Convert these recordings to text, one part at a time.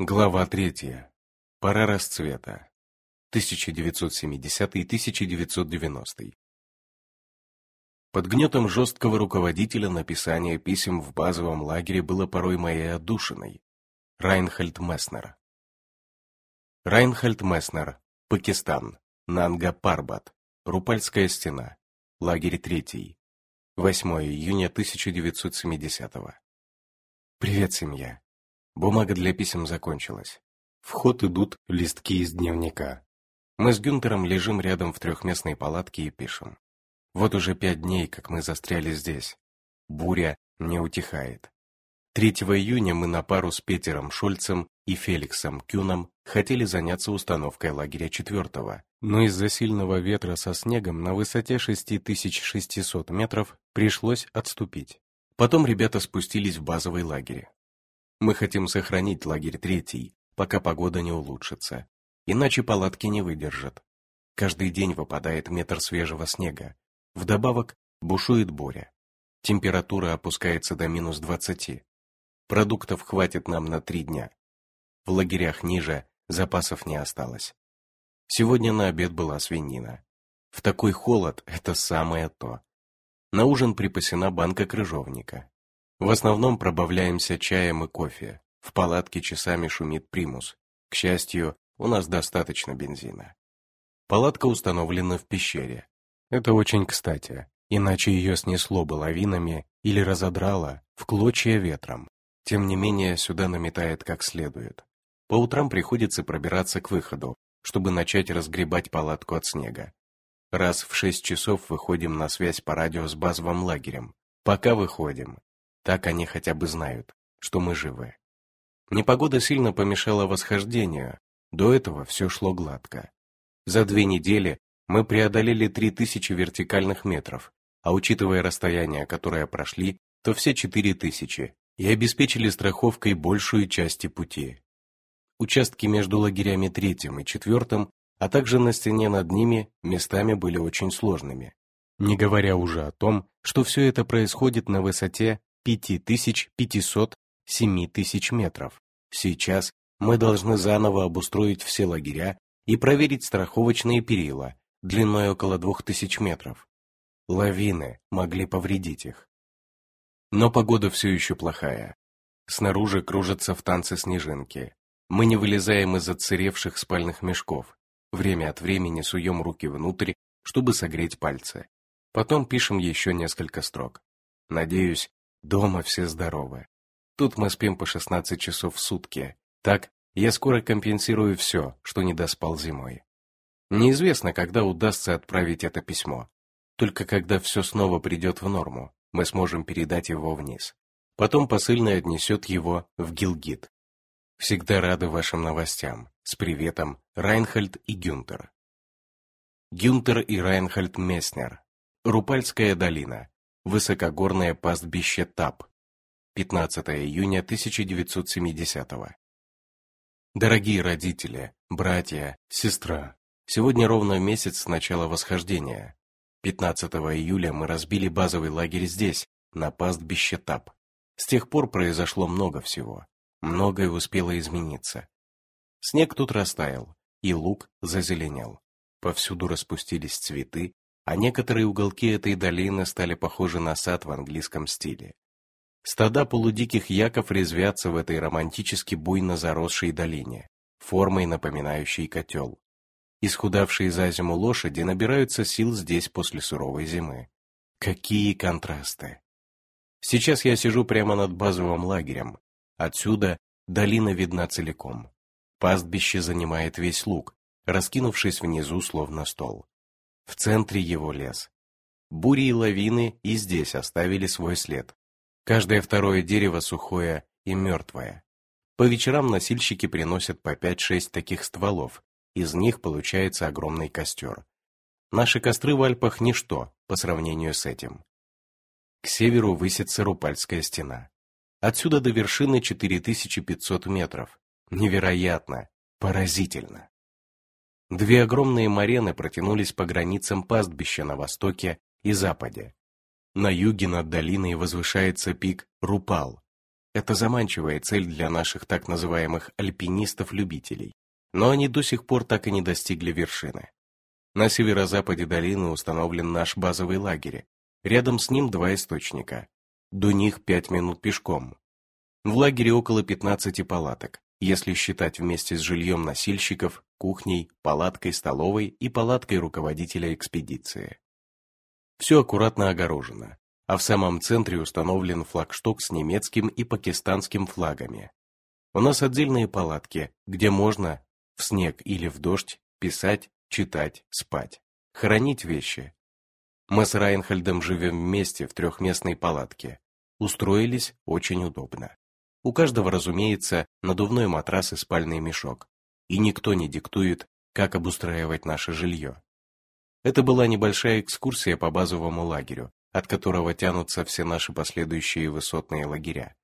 Глава третья. Пора расцвета. 1970-1990. Под гнетом жесткого руководителя написание писем в базовом лагере было порой моей отдушиной. Райнхальд Месснер. Райнхальд Месснер, Пакистан, Нанга Парбат, Рупальская стена, лагерь третий. 8 июня 1970 -го. Привет, семья. Бумага для писем закончилась. В ход идут листки из дневника. Мы с Гюнтером лежим рядом в трехместной палатке и пишем. Вот уже пять дней, как мы застряли здесь. Буря не утихает. 3 июня мы на пару с Петером Шольцем и Феликсом Кюном хотели заняться установкой лагеря четвертого, но из-за сильного ветра со снегом на высоте 6600 метров пришлось отступить. Потом ребята спустились в базовый лагерь. Мы хотим сохранить лагерь третий, пока погода не улучшится, иначе палатки не выдержат. Каждый день выпадает метр свежего снега. Вдобавок бушует буря. Температура опускается до минус 20. Продуктов хватит нам на три дня. В лагерях ниже запасов не осталось. Сегодня на обед была свинина. В такой холод это самое то. На ужин припасена банка крыжовника. В основном пробавляемся чаем и кофе. В палатке часами шумит примус. К счастью, у нас достаточно бензина. Палатка установлена в пещере. Это очень кстати, иначе ее снесло бы лавинами или разодрало в клочья ветром. Тем не менее, сюда наметает как следует. По утрам приходится пробираться к выходу, чтобы начать разгребать палатку от снега. Раз в шесть часов выходим на связь по радио с базовым лагерем. Пока выходим. Так они хотя бы знают, что мы живы. Непогода сильно помешала восхождению. До этого все шло гладко. За две недели мы преодолели 3000 вертикальных метров, а учитывая расстояние, которое прошли, то все 4000, и обеспечили страховкой большую часть пути. Участки между лагерями третьим и четвертым, а также на стене над ними местами были очень сложными. Не говоря уже о том, что все это происходит на высоте 5500-7000 метров. Сейчас мы должны заново обустроить все лагеря и проверить страховочные перила длиной около 2000 метров. Лавины могли повредить их. Но погода все еще плохая. Снаружи кружатся в танце снежинки. Мы не вылезаем из отсыревших спальных мешков. Время от времени суем руки внутрь, чтобы согреть пальцы. Потом пишем еще несколько строк. Надеюсь, дома все здоровы. Тут мы спим по 16 часов в сутки. Так, я скоро компенсирую все, что не доспал зимой. Неизвестно, когда удастся отправить это письмо. Только когда все снова придет в норму мы сможем передать его вниз. Потом посыльный отнесет его в Гилгит. Всегда рады вашим новостям. С приветом, Райнхальд и Гюнтер. Гюнтер и Райнхальд Месснер. Рупальская долина. Высокогорное пастбище Тап. 15 июня 1970 -го. Дорогие родители, братья, сестра, сегодня ровно месяц с начала восхождения. 15 июля мы разбили базовый лагерь здесь, на пастбище Тап. С тех пор произошло много всего. Многое успело измениться. Снег тут растаял, и луг зазеленел. Повсюду распустились цветы, а некоторые уголки этой долины стали похожи на сад в английском стиле. Стада полудиких яков резвятся в этой романтически буйно заросшей долине, формой напоминающей котел. Исхудавшие за зиму лошади набираются сил здесь после суровой зимы. Какие контрасты! Сейчас я сижу прямо над базовым лагерем. Отсюда долина видна целиком. Пастбище занимает весь луг, раскинувшись внизу словно стол. В центре его лес. Бури и лавины и здесь оставили свой след. Каждое второе дерево сухое и мертвое. По вечерам носильщики приносят по 5-6 таких стволов, из них получается огромный костер. Наши костры в Альпах – ничто по сравнению с этим. К северу высится Рупальская стена. Отсюда до вершины 4500 метров. Невероятно, поразительно. Две огромные марены протянулись по границам пастбища на востоке и западе. На юге над долиной возвышается пик Рупал. Это заманчивая цель для наших так называемых альпинистов-любителей, но они до сих пор так и не достигли вершины. На северо-западе долины установлен наш базовый лагерь. Рядом с ним два источника. До них пять минут пешком. В лагере около 15 палаток, если считать вместе с жильем носильщиков, кухней, палаткой столовой и палаткой руководителя экспедиции. Все аккуратно огорожено, а в самом центре установлен флагшток с немецким и пакистанским флагами. У нас отдельные палатки, где можно в снег или в дождь писать, читать, спать, хранить вещи. Мы с Райнхольдом живем вместе в трехместной палатке. Устроились очень удобно. У каждого, разумеется, надувной матрас и спальный мешок. И никто не диктует, как обустраивать наше жилье. Это была небольшая экскурсия по базовому лагерю, от которого тянутся все наши последующие высотные лагеря.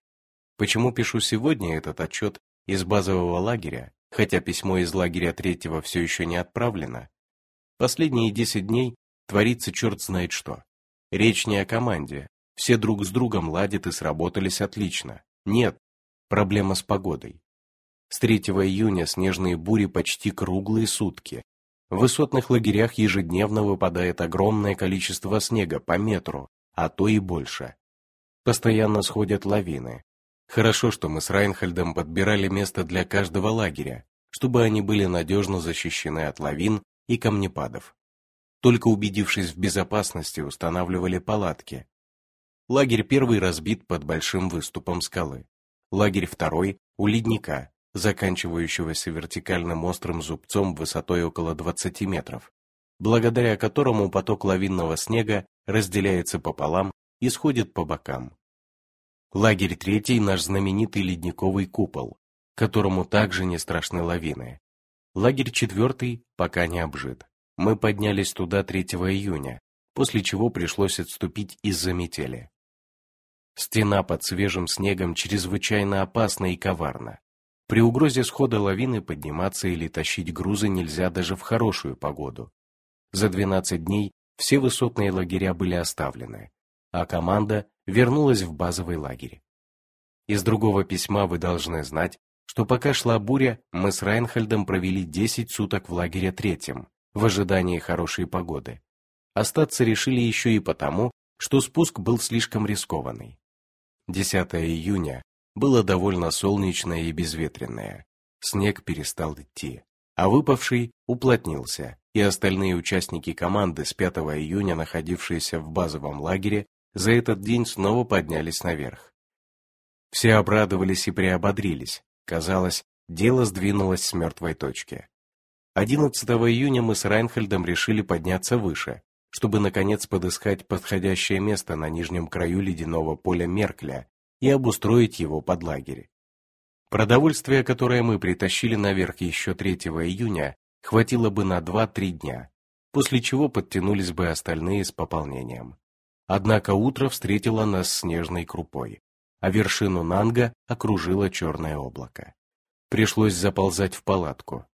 Почему пишу сегодня этот отчет из базового лагеря, хотя письмо из лагеря третьего все еще не отправлено? Последние 10 дней творится черт знает что. Речь не о команде, все друг с другом ладят и сработались отлично. Нет, проблема с погодой. С 3 июня снежные бури почти круглые сутки. В высотных лагерях ежедневно выпадает огромное количество снега по метру, а то и больше. Постоянно сходят лавины. Хорошо, что мы с Райнхальдом подбирали место для каждого лагеря, чтобы они были надежно защищены от лавин и камнепадов. Только убедившись в безопасности, устанавливали палатки. Лагерь первый разбит под большим выступом скалы. Лагерь второй у ледника, заканчивающегося вертикальным острым зубцом высотой около 20 метров, благодаря которому поток лавинного снега разделяется пополам и сходит по бокам. Лагерь третий – наш знаменитый ледниковый купол, которому также не страшны лавины. Лагерь четвертый пока не обжит. Мы поднялись туда 3 июня, после чего пришлось отступить из-за метели. Стена под свежим снегом чрезвычайно опасна и коварна. При угрозе схода лавины подниматься или тащить грузы нельзя даже в хорошую погоду. За 12 дней все высотные лагеря были оставлены, а команда вернулась в базовый лагерь. Из другого письма вы должны знать, что пока шла буря, мы с Райнхальдом провели 10 суток в лагере третьем, в ожидании хорошей погоды. Остаться решили еще и потому, что спуск был слишком рискованный. 10 июня было довольно солнечное и безветренное. Снег перестал идти, а выпавший уплотнился, и остальные участники команды с 5 июня, находившиеся в базовом лагере, за этот день снова поднялись наверх. Все обрадовались и приободрились. Казалось, дело сдвинулось с мертвой точки. 11 июня мы с Райнхельдом решили подняться выше, чтобы наконец подыскать подходящее место на нижнем краю ледяного поля Меркля и обустроить его под лагерь. Продовольствие, которое мы притащили наверх еще 3 июня, хватило бы на 2-3 дня, после чего подтянулись бы остальные с пополнением. Однако утро встретило нас снежной крупой, а вершину Нанга окружило черное облако. Пришлось заползать в палатку.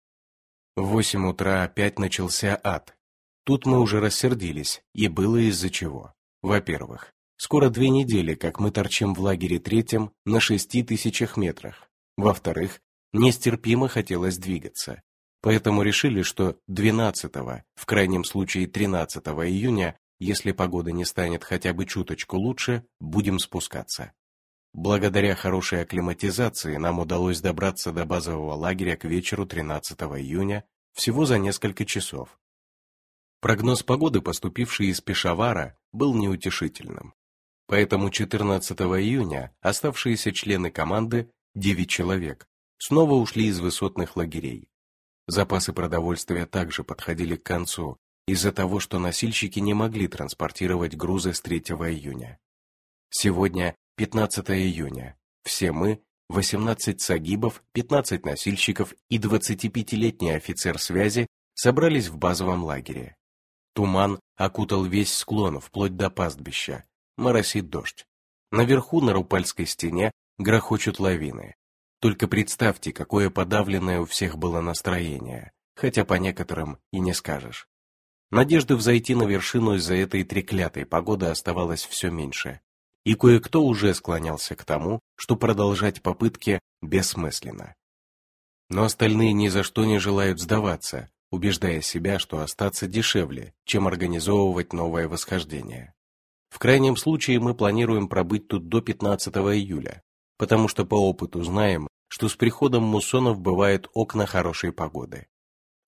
В восемь утра опять начался ад, Тут мы уже рассердились, и было из-за чего. Во-первых, скоро две недели, как мы торчим в лагере третьем на шести тысячах метрах. Во-вторых, нестерпимо хотелось двигаться. Поэтому решили, что 12, в крайнем случае 13 июня, если погода не станет хотя бы чуточку лучше, будем спускаться. Благодаря хорошей акклиматизации нам удалось добраться до базового лагеря к вечеру 13 июня всего за несколько часов, Прогноз погоды, поступивший из Пешавара, был неутешительным. Поэтому 14 июня оставшиеся члены команды, 9 человек, снова ушли из высотных лагерей. Запасы продовольствия также подходили к концу из-за того, что носильщики не могли транспортировать грузы с 3 июня. Сегодня 15 июня. Все мы, 18 сагибов, 15 носильщиков и 25-летний офицер связи собрались в базовом лагере. Туман окутал весь склон, вплоть до пастбища. Моросит дождь. Наверху на Рупальской стене грохочут лавины. Только представьте, какое подавленное у всех было настроение, хотя по некоторым и не скажешь. Надежды взойти на вершину из-за этой треклятой погоды оставалось все меньше. и кое-кто уже склонялся к тому, что продолжать попытки бессмысленно. Но остальные ни за что не желают сдаваться, убеждая себя, что остаться дешевле, чем организовывать новое восхождение. В крайнем случае мы планируем пробыть тут до 15 июля, потому что по опыту знаем, что с приходом муссонов бывают окна хорошей погоды.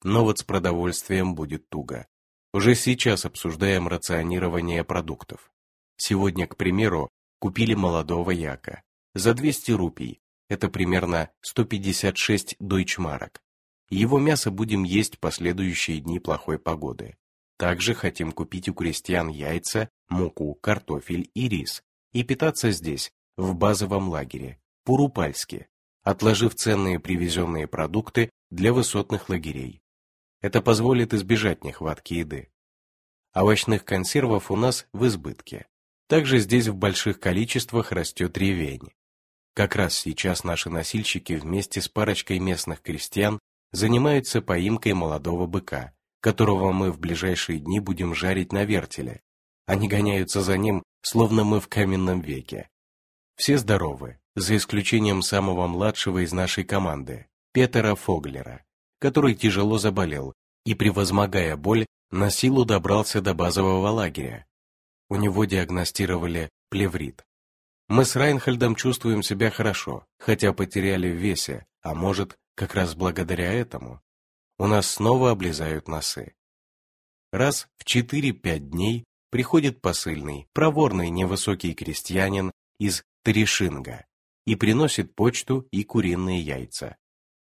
Но вот с продовольствием будет туго. Уже сейчас обсуждаем рационирование продуктов. Сегодня, к примеру, купили молодого яка. За 200 рупий, это примерно 156 дойчмарок. Его мясо будем есть последующие дни плохой погоды. Также хотим купить у крестьян яйца, муку, картофель и рис и питаться здесь, в базовом лагере, Пурупальске, отложив ценные привезенные продукты для высотных лагерей. Это позволит избежать нехватки еды. Овощных консервов у нас в избытке. Также здесь в больших количествах растет ревень. Как раз сейчас наши носильщики вместе с парочкой местных крестьян занимаются поимкой молодого быка, которого мы в ближайшие дни будем жарить на вертеле. Они гоняются за ним, словно мы в каменном веке. Все здоровы, за исключением самого младшего из нашей команды, Петера Фоглера, который тяжело заболел и, превозмогая боль, на силу добрался до базового лагеря. У него диагностировали плеврит. Мы с Райнхольдом чувствуем себя хорошо, хотя потеряли в весе, а может, как раз благодаря этому. У нас снова облезают носы. Раз в 4-5 дней приходит посыльный, проворный невысокий крестьянин из Терешинга и приносит почту и куриные яйца.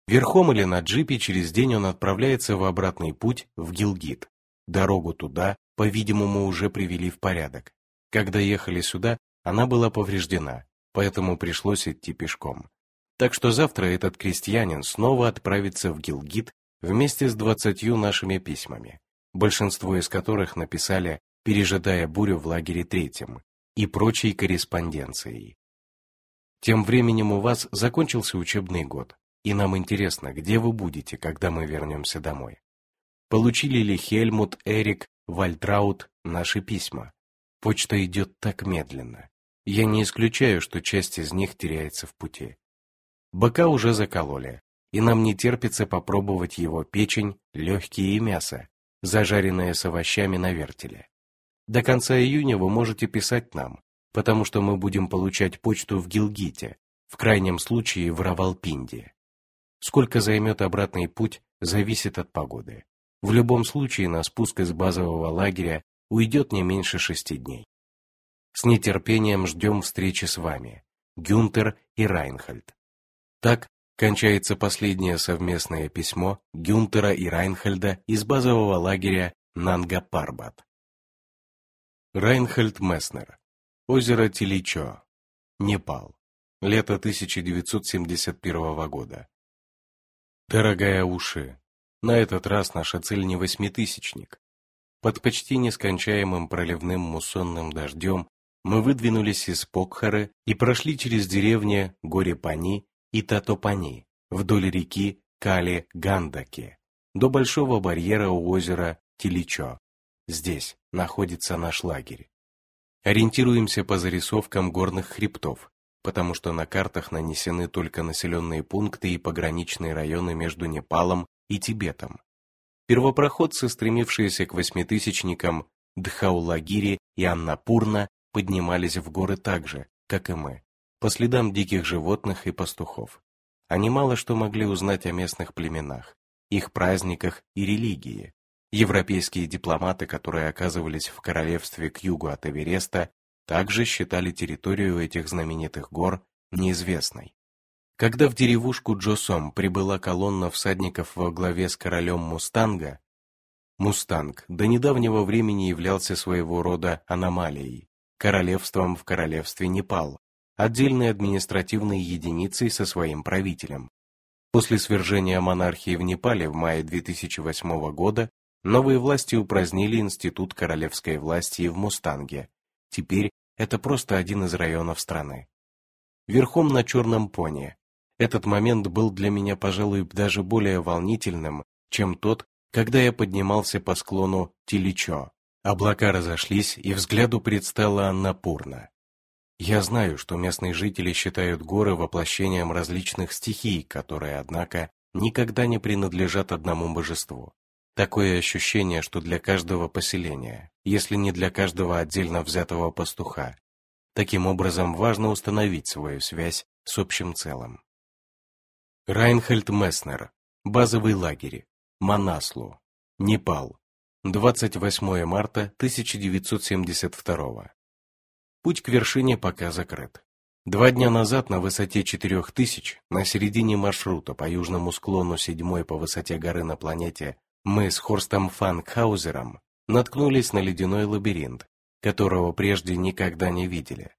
Верхом или на джипе через день он отправляется в обратный путь в Гилгит. Дорогу туда, по-видимому, уже привели в порядок. Когда ехали сюда, она была повреждена, поэтому пришлось идти пешком. Так что завтра этот крестьянин снова отправится в Гилгит вместе с двадцатью нашими письмами, большинство из которых написали, пережидая бурю в лагере третьем, и прочей корреспонденцией. Тем временем у вас закончился учебный год, и нам интересно, где вы будете, когда мы вернемся домой. Получили ли Хельмут, Эрик, Вальтраут наши письма? Почта идет так медленно. Я не исключаю, что часть из них теряется в пути. Быка уже закололи, и нам не терпится попробовать его печень, легкие и мясо, зажаренное с овощами на вертеле. До конца июня вы можете писать нам, потому что мы будем получать почту в Гилгите, в крайнем случае в Равалпинде. Сколько займет обратный путь, зависит от погоды. В любом случае на спуск из базового лагеря уйдет не меньше шести дней. С нетерпением ждем встречи с вами, Гюнтер и Райнхольд. Так кончается последнее совместное письмо Гюнтера и Райнхольда из базового лагеря Нанга-Парбат. Райнхольд Месснер. Озеро Теличо. Непал. Лето 1971 года. Дорогая уши, на этот раз наша цель не восьмитысячник. Под почти нескончаемым проливным муссонным дождем мы выдвинулись из Покхары и прошли через деревни Горе-Пани и Татопани вдоль реки Кали-Гандаки до большого барьера у озера Теличо. Здесь находится наш лагерь. Ориентируемся по зарисовкам горных хребтов, потому что на картах нанесены только населенные пункты и пограничные районы между Непалом и Тибетом. Первопроходцы, стремившиеся к восьмитысячникам Дхаулагири и Аннапурна, поднимались в горы так же, как и мы, по следам диких животных и пастухов. Они мало что могли узнать о местных племенах, их праздниках и религии. Европейские дипломаты, которые оказывались в королевстве к югу от Эвереста, также считали территорию этих знаменитых гор неизвестной. Когда в деревушку Джосом прибыла колонна всадников во главе с королем Мустанга, Мустанг до недавнего времени являлся своего рода аномалией, королевством в королевстве Непал, отдельной административной единицей со своим правителем. После свержения монархии в Непале в мае 2008 года новые власти упразднили институт королевской власти в Мустанге. Теперь это просто один из районов страны. Верхом на черном пони. Этот момент был для меня, пожалуй, даже более волнительным, чем тот, когда я поднимался по склону Тиличо. Облака разошлись, и взгляду предстала Аннапурна. Я знаю, что местные жители считают горы воплощением различных стихий, которые, однако, никогда не принадлежат одному божеству. Такое ощущение, что для каждого поселения, если не для каждого отдельно взятого пастуха, таким образом важно установить свою связь с общим целым. Райнхельд Месснер. Базовый лагерь. Манаслу. Непал. 28 марта 1972 Путь к вершине пока закрыт. Два дня назад на высоте 4000, на середине маршрута по южному склону седьмой по высоте горы на планете, мы с Хорстом Фанкхаузером наткнулись на ледяной лабиринт, которого прежде никогда не видели.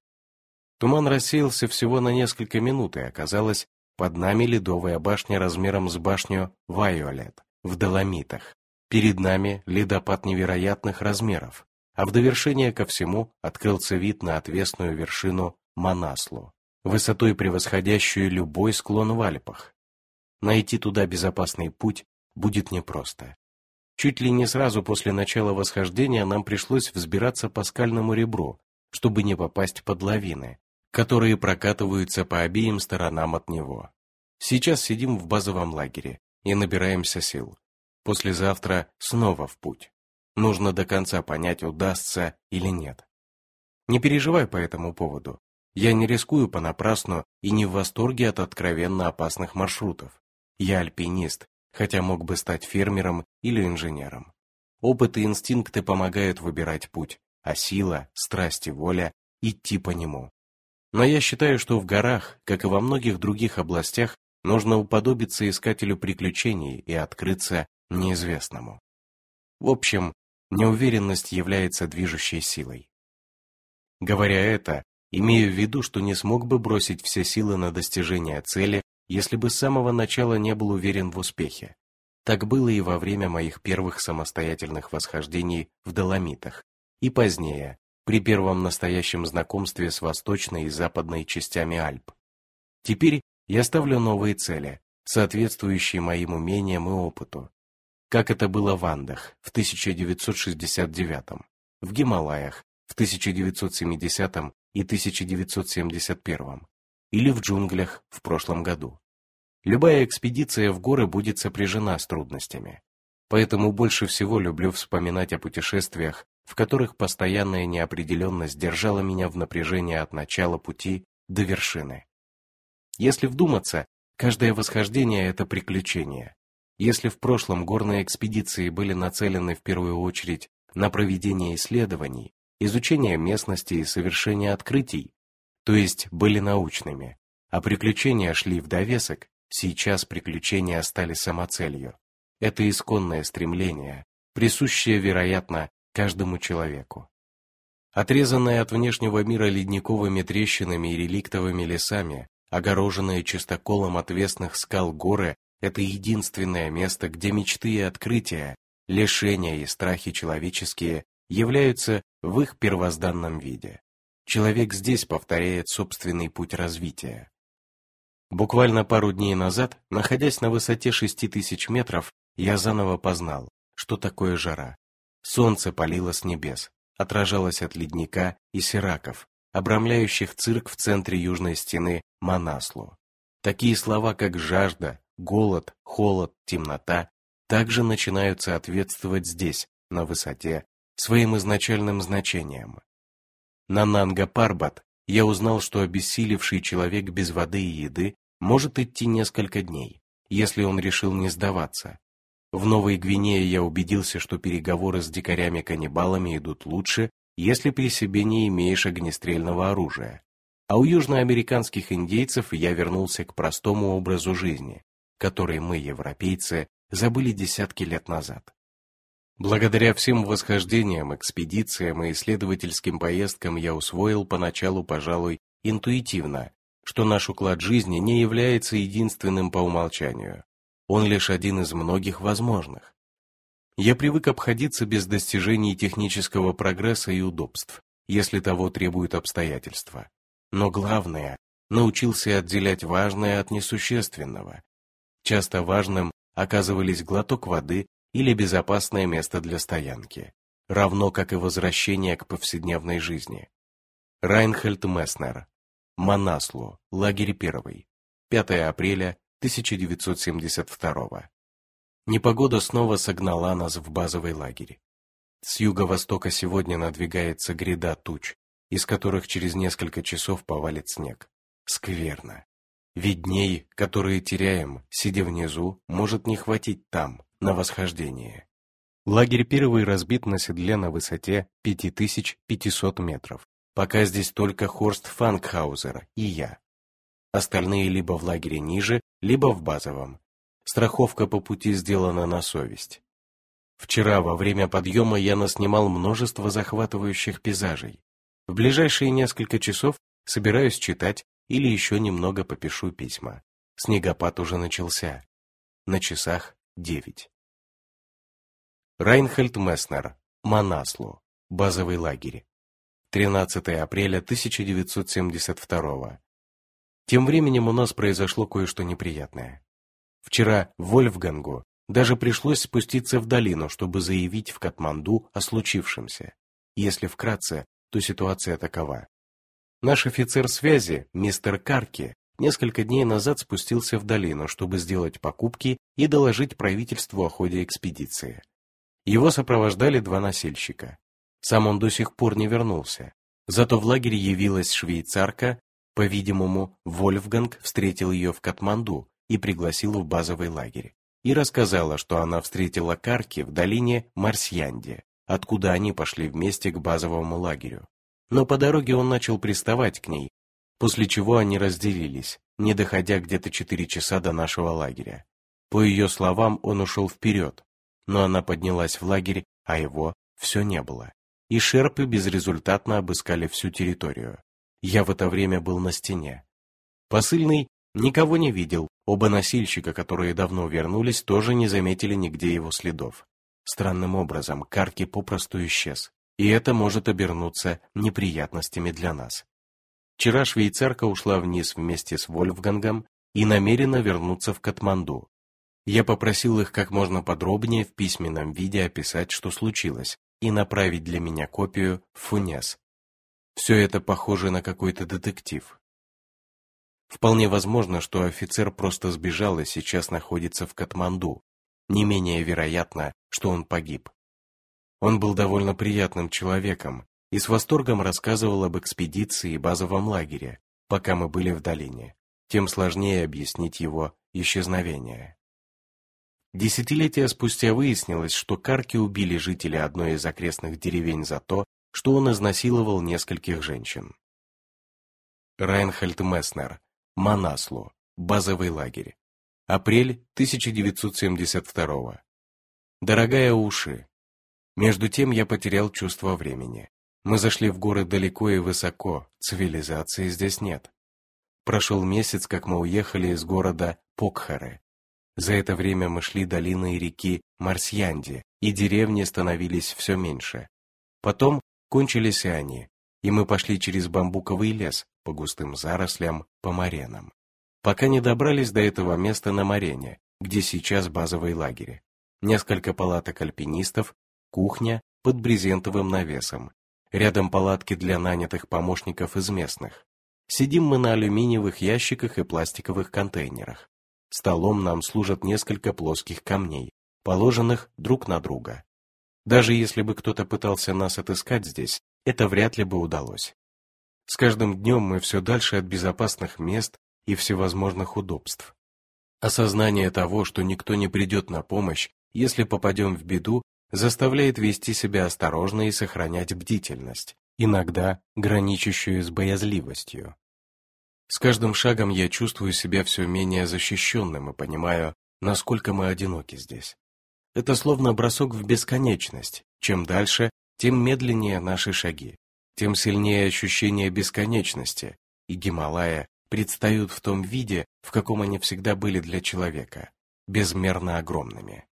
Туман рассеялся всего на несколько минут, и оказалось, под нами ледовая башня размером с башню Вайолет в Доломитах. Перед нами ледопад невероятных размеров, а в довершение ко всему открылся вид на отвесную вершину Манаслу, высотой превосходящую любой склон в Альпах. Найти туда безопасный путь будет непросто. Чуть ли не сразу после начала восхождения нам пришлось взбираться по скальному ребру, чтобы не попасть под лавины, которые прокатываются по обеим сторонам от него. Сейчас сидим в базовом лагере и набираемся сил. Послезавтра снова в путь. Нужно до конца понять, удастся или нет. Не переживай по этому поводу. Я не рискую понапрасну и не в восторге от откровенно опасных маршрутов. Я альпинист, хотя мог бы стать фермером или инженером. Опыт и инстинкты помогают выбирать путь, а сила, страсть и воля – идти по нему. Но я считаю, что в горах, как и во многих других областях, нужно уподобиться искателю приключений и открыться неизвестному. В общем, неуверенность является движущей силой. Говоря это, имею в виду, что не смог бы бросить все силы на достижение цели, если бы с самого начала не был уверен в успехе. Так было и во время моих первых самостоятельных восхождений в Доломитах, и позднее, при первом настоящем знакомстве с восточной и западной частями Альп. Теперь я ставлю новые цели, соответствующие моим умениям и опыту, как это было в Андах в 1969, в Гималаях в 1970 и 1971, или в джунглях в прошлом году. Любая экспедиция в горы будет сопряжена с трудностями. Поэтому больше всего люблю вспоминать о путешествиях, в которых постоянная неопределенность держала меня в напряжении от начала пути до вершины. Если вдуматься, каждое восхождение – это приключение. Если в прошлом горные экспедиции были нацелены в первую очередь на проведение исследований, изучение местности и совершение открытий, то есть были научными, а приключения шли в довесок, сейчас приключения стали самоцелью. Это исконное стремление, присущее, вероятно, каждому человеку. Отрезанные от внешнего мира ледниковыми трещинами и реликтовыми лесами, огороженные чистоколом отвесных скал горы – это единственное место, где мечты и открытия, лишения и страхи человеческие являются в их первозданном виде человек здесь повторяет собственный путь развития. Буквально пару дней назад, находясь на высоте 6000 метров, я заново познал, что такое жара. Солнце палило с небес, отражалось от ледника и сираков, обрамляющих цирк в центре южной стены Манаслу. Такие слова, как жажда, голод, холод, темнота, также начинают соответствовать здесь, на высоте, своим изначальным значениям. На Нанга-Парбат я узнал, что обессилевший человек без воды и еды может идти несколько дней, если он решил не сдаваться. В Новой Гвинее я убедился, что переговоры с дикарями-каннибалами идут лучше, если при себе не имеешь огнестрельного оружия. А у южноамериканских индейцев я вернулся к простому образу жизни, который мы, европейцы, забыли десятки лет назад. Благодаря всем восхождениям, экспедициям и исследовательским поездкам я усвоил поначалу, пожалуй, интуитивно, что наш уклад жизни не является единственным по умолчанию. Он лишь один из многих возможных. Я привык обходиться без достижений технического прогресса и удобств, если того требуют обстоятельства. Но главное, научился отделять важное от несущественного. Часто важным оказывались глоток воды или безопасное место для стоянки, равно как и возвращение к повседневной жизни. Райнхельд Месснер. Манаслу. Лагерь 1. 5 апреля 1972. Непогода снова согнала нас в базовый лагерь. С юго-востока сегодня надвигается гряда туч, из которых через несколько часов повалит снег. Скверно. Ведь дней, которые теряем, сидя внизу, может не хватить там, на восхождение. Лагерь первый разбит на седле на высоте 5500 метров. Пока здесь только Хорст Фанкхаузер и я. Остальные либо в лагере ниже, либо в базовом. Страховка по пути сделана на совесть. Вчера во время подъема я наснимал множество захватывающих пейзажей. В ближайшие несколько часов собираюсь читать или еще немного попишу письма. Снегопад уже начался. На часах девять. Райнхельд Месснер, Манаслу, базовый лагерь. 13 апреля 1972 Тем временем у нас произошло кое-что неприятное. Вчера Вольфгангу даже пришлось спуститься в долину, чтобы заявить в Катманду о случившемся. Если вкратце, то ситуация такова. Наш офицер связи, мистер Карки, несколько дней назад спустился в долину, чтобы сделать покупки и доложить правительству о ходе экспедиции. Его сопровождали два носильщика. Сам он до сих пор не вернулся. Зато в лагерь явилась швейцарка, по-видимому, Вольфганг встретил ее в Катманду и пригласил в базовый лагерь. И рассказала, что она встретила Карки в долине Марсьянде, откуда они пошли вместе к базовому лагерю. Но по дороге он начал приставать к ней, после чего они разделились, не доходя где-то четыре часа до нашего лагеря. По ее словам, он ушел вперед, но она поднялась в лагерь, а его все не было и шерпы безрезультатно обыскали всю территорию. Я в это время был на стене. Посыльный никого не видел, оба носильщика, которые давно вернулись, тоже не заметили нигде его следов. Странным образом, Карки попросту исчез, и это может обернуться неприятностями для нас. Вчера швейцарка ушла вниз вместе с Вольфгангом и намерена вернуться в Катманду. Я попросил их как можно подробнее в письменном виде описать, что случилось, и направить для меня копию в Фунес. Все это похоже на какой-то детектив. Вполне возможно, что офицер просто сбежал и сейчас находится в Катманду. Не менее вероятно, что он погиб. Он был довольно приятным человеком и с восторгом рассказывал об экспедиции и базовом лагере, пока мы были в долине. Тем сложнее объяснить его исчезновение. Десятилетия спустя выяснилось, что Карки убили жители одной из окрестных деревень за то, что он изнасиловал нескольких женщин. Райнхальд Месснер, Манаслу, базовый лагерь. Апрель 1972 Дорогая уши, между тем я потерял чувство времени. Мы зашли в горы далеко и высоко, цивилизации здесь нет. Прошел месяц, как мы уехали из города Покхаре, за это время мы шли долиной реки Марсьянди, и деревни становились все меньше. Потом кончились и они, и мы пошли через бамбуковый лес, по густым зарослям, по моренам. Пока не добрались до этого места на Марене, где сейчас базовый лагерь. Несколько палаток альпинистов, кухня под брезентовым навесом. Рядом палатки для нанятых помощников из местных. Сидим мы на алюминиевых ящиках и пластиковых контейнерах. Столом нам служат несколько плоских камней, положенных друг на друга. Даже если бы кто-то пытался нас отыскать здесь, это вряд ли бы удалось. С каждым днем мы все дальше от безопасных мест и всевозможных удобств. Осознание того, что никто не придет на помощь, если попадем в беду, заставляет вести себя осторожно и сохранять бдительность, иногда граничащую с боязливостью. С каждым шагом я чувствую себя все менее защищенным и понимаю, насколько мы одиноки здесь. Это словно бросок в бесконечность. Чем дальше, тем медленнее наши шаги, тем сильнее ощущение бесконечности, и Гималая предстают в том виде, в каком они всегда были для человека, безмерно огромными.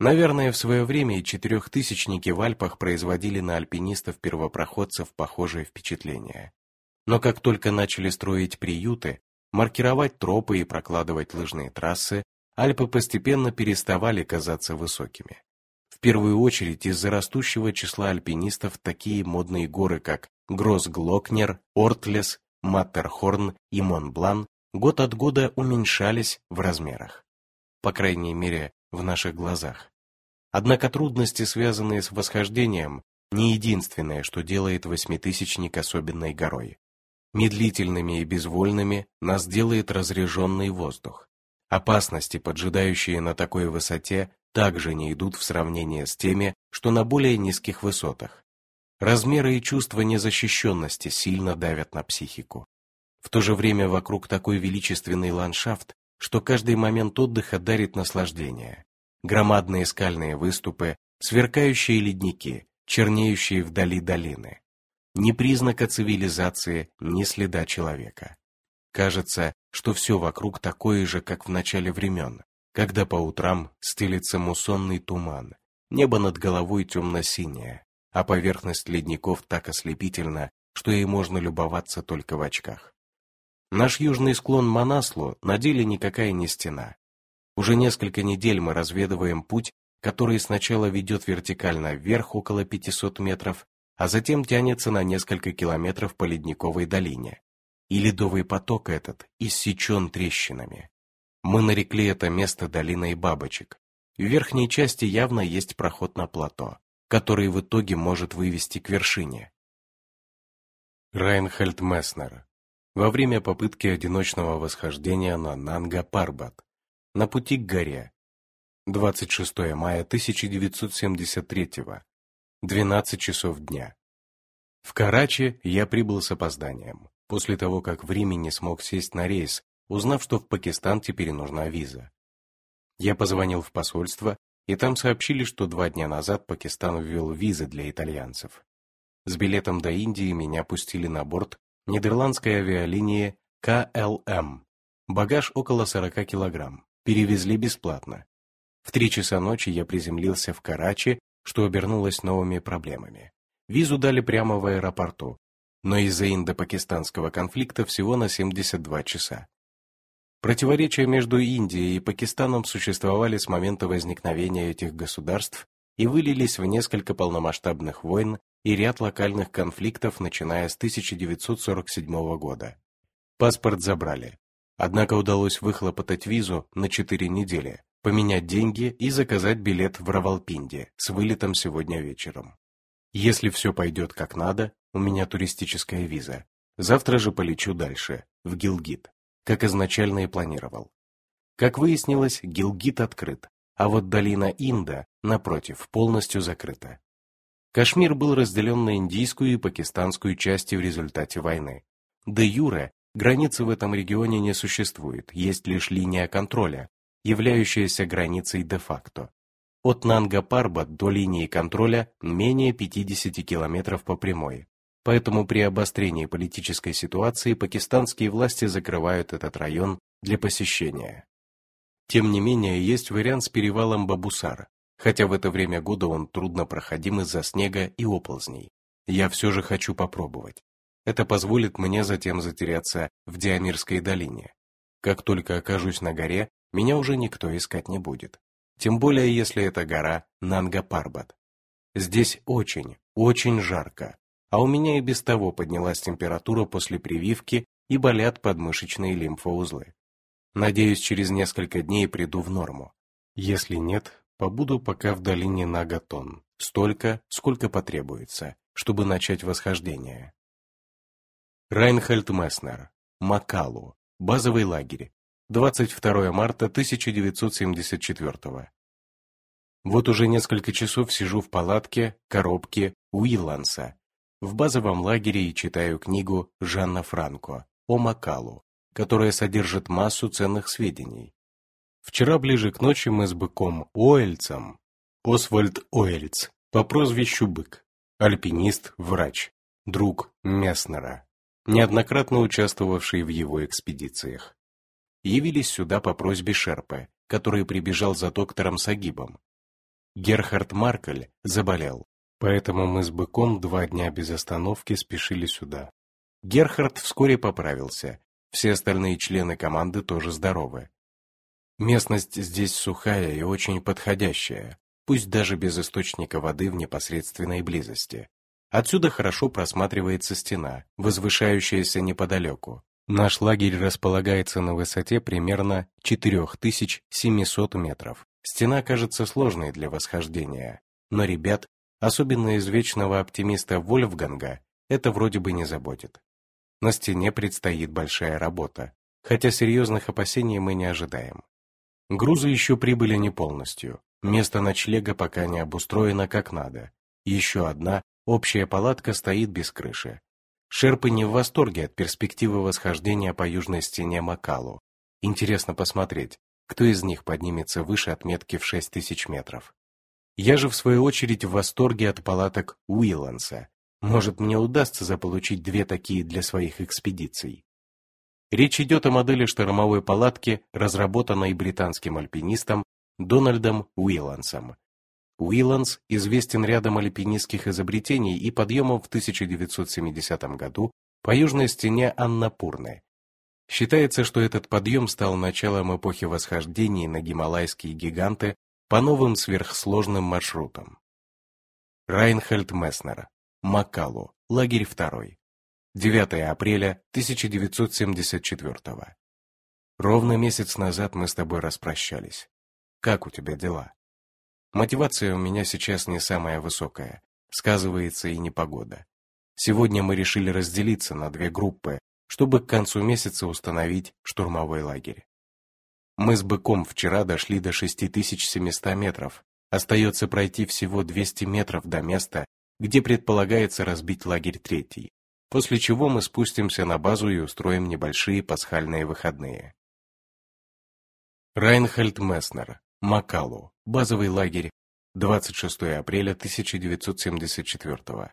Наверное, в свое время и четырехтысячники в Альпах производили на альпинистов-первопроходцев похожее впечатление. Но как только начали строить приюты, маркировать тропы и прокладывать лыжные трассы, Альпы постепенно переставали казаться высокими. В первую очередь из-за растущего числа альпинистов такие модные горы, как Гроссглокнер, Ортлес, Маттерхорн и Монблан год от года уменьшались в размерах. По крайней мере, в наших глазах. Однако трудности, связанные с восхождением, не единственное, что делает восьмитысячник особенной горой. Медлительными и безвольными нас делает разреженный воздух. Опасности, поджидающие на такой высоте, также не идут в сравнение с теми, что на более низких высотах. Размеры и чувство незащищенности сильно давят на психику. В то же время вокруг такой величественный ландшафт, что каждый момент отдыха дарит наслаждение. Громадные скальные выступы, сверкающие ледники, чернеющие вдали долины. Ни признака цивилизации, ни следа человека. Кажется, что все вокруг такое же, как в начале времен, когда по утрам стелится муссонный туман, небо над головой темно-синее, а поверхность ледников так ослепительна, что ей можно любоваться только в очках. Наш южный склон Манаслу на деле никакая не стена. Уже несколько недель мы разведываем путь, который сначала ведет вертикально вверх около 500 метров, а затем тянется на несколько километров по ледниковой долине. И ледовый поток этот иссечен трещинами. Мы нарекли это место долиной бабочек. В верхней части явно есть проход на плато, который в итоге может вывести к вершине. Райнхальд Месснер во время попытки одиночного восхождения на Нанга-Парбат, на пути к горе. 26 мая 1973 12 часов дня. В Карачи я прибыл с опозданием, после того, как в Риме не смог сесть на рейс, узнав, что в Пакистан теперь нужна виза. Я позвонил в посольство, и там сообщили, что два дня назад Пакистан ввел визы для итальянцев. С билетом до Индии меня пустили на борт нидерландской авиалинии КЛМ. Багаж около 40 килограмм. Перевезли бесплатно. В три часа ночи я приземлился в Карачи, что обернулось новыми проблемами. Визу дали прямо в аэропорту, но из-за индо-пакистанского конфликта всего на 72 часа. Противоречия между Индией и Пакистаном существовали с момента возникновения этих государств и вылились в несколько полномасштабных войн и ряд локальных конфликтов, начиная с 1947 года. Паспорт забрали. Однако удалось выхлопотать визу на 4 недели, поменять деньги и заказать билет в Равалпинди с вылетом сегодня вечером. Если все пойдет как надо, у меня туристическая виза. Завтра же полечу дальше, в Гилгит, как изначально и планировал. Как выяснилось, Гилгит открыт, а вот долина Инда, напротив, полностью закрыта. Кашмир был разделен на индийскую и пакистанскую части в результате войны. Де юре границы в этом регионе не существует, есть лишь линия контроля, являющаяся границей де-факто. От Нанга-Парбат до линии контроля менее 50 километров по прямой. Поэтому при обострении политической ситуации пакистанские власти закрывают этот район для посещения. Тем не менее, есть вариант с перевалом Бабусар, хотя в это время года он трудно проходим из-за снега и оползней. Я все же хочу попробовать. Это позволит мне затем затеряться в Диамирской долине. Как только окажусь на горе, меня уже никто искать не будет. Тем более, если это гора Нанга-Парбат. Здесь очень, очень жарко, а у меня и без того поднялась температура после прививки и болят подмышечные лимфоузлы. Надеюсь, через несколько дней приду в норму. Если нет, Побуду пока в долине Нагатон, столько, сколько потребуется, чтобы начать восхождение. Райнхальд Месснер, Макалу, базовый лагерь, 22 марта 1974 Вот уже несколько часов сижу в палатке, коробке Уилланса, в базовом лагере и читаю книгу Жанна Франко о Макалу, которая содержит массу ценных сведений, Вчера ближе к ночи мы с быком Оэльцем, Освальд Оэльц, по прозвищу Бык, альпинист, врач, друг Месснера, неоднократно участвовавший в его экспедициях, явились сюда по просьбе Шерпы, который прибежал за доктором Сагибом. Герхард Маркель заболел, поэтому мы с Быком два дня без остановки спешили сюда. Герхард вскоре поправился, все остальные члены команды тоже здоровы. Местность здесь сухая и очень подходящая, пусть даже без источника воды в непосредственной близости. Отсюда хорошо просматривается стена, возвышающаяся неподалеку. Наш лагерь располагается на высоте примерно 4700 метров. Стена кажется сложной для восхождения, но ребят, особенно из вечного оптимиста Вольфганга, это вроде бы не заботит. На стене предстоит большая работа, хотя серьезных опасений мы не ожидаем. Грузы еще прибыли не полностью, место ночлега пока не обустроено как надо. Еще одна, общая палатка стоит без крыши. Шерпы не в восторге от перспективы восхождения по южной стене Макалу. Интересно посмотреть, кто из них поднимется выше отметки в 6000 метров. Я же, в свою очередь, в восторге от палаток Уилланса. Может, мне удастся заполучить две такие для своих экспедиций. Речь идет о модели штормовой палатки, разработанной британским альпинистом Дональдом Уиллансом. Уилланс известен рядом альпинистских изобретений и подъемов в 1970 году по южной стене Аннапурны. Считается, что этот подъем стал началом эпохи восхождений на гималайские гиганты по новым сверхсложным маршрутам. Райнхальд Месснер, Макалу, лагерь 2. 9 апреля 1974 Ровно месяц назад мы с тобой распрощались. Как у тебя дела? Мотивация у меня сейчас не самая высокая. Сказывается и непогода. Сегодня мы решили разделиться на две группы, чтобы к концу месяца установить штурмовой лагерь. Мы с Быком вчера дошли до 6700 метров. Остается пройти всего 200 метров до места, где предполагается разбить лагерь третий после чего мы спустимся на базу и устроим небольшие пасхальные выходные. Райнхальд Месснер, Макалу, базовый лагерь, 26 апреля 1974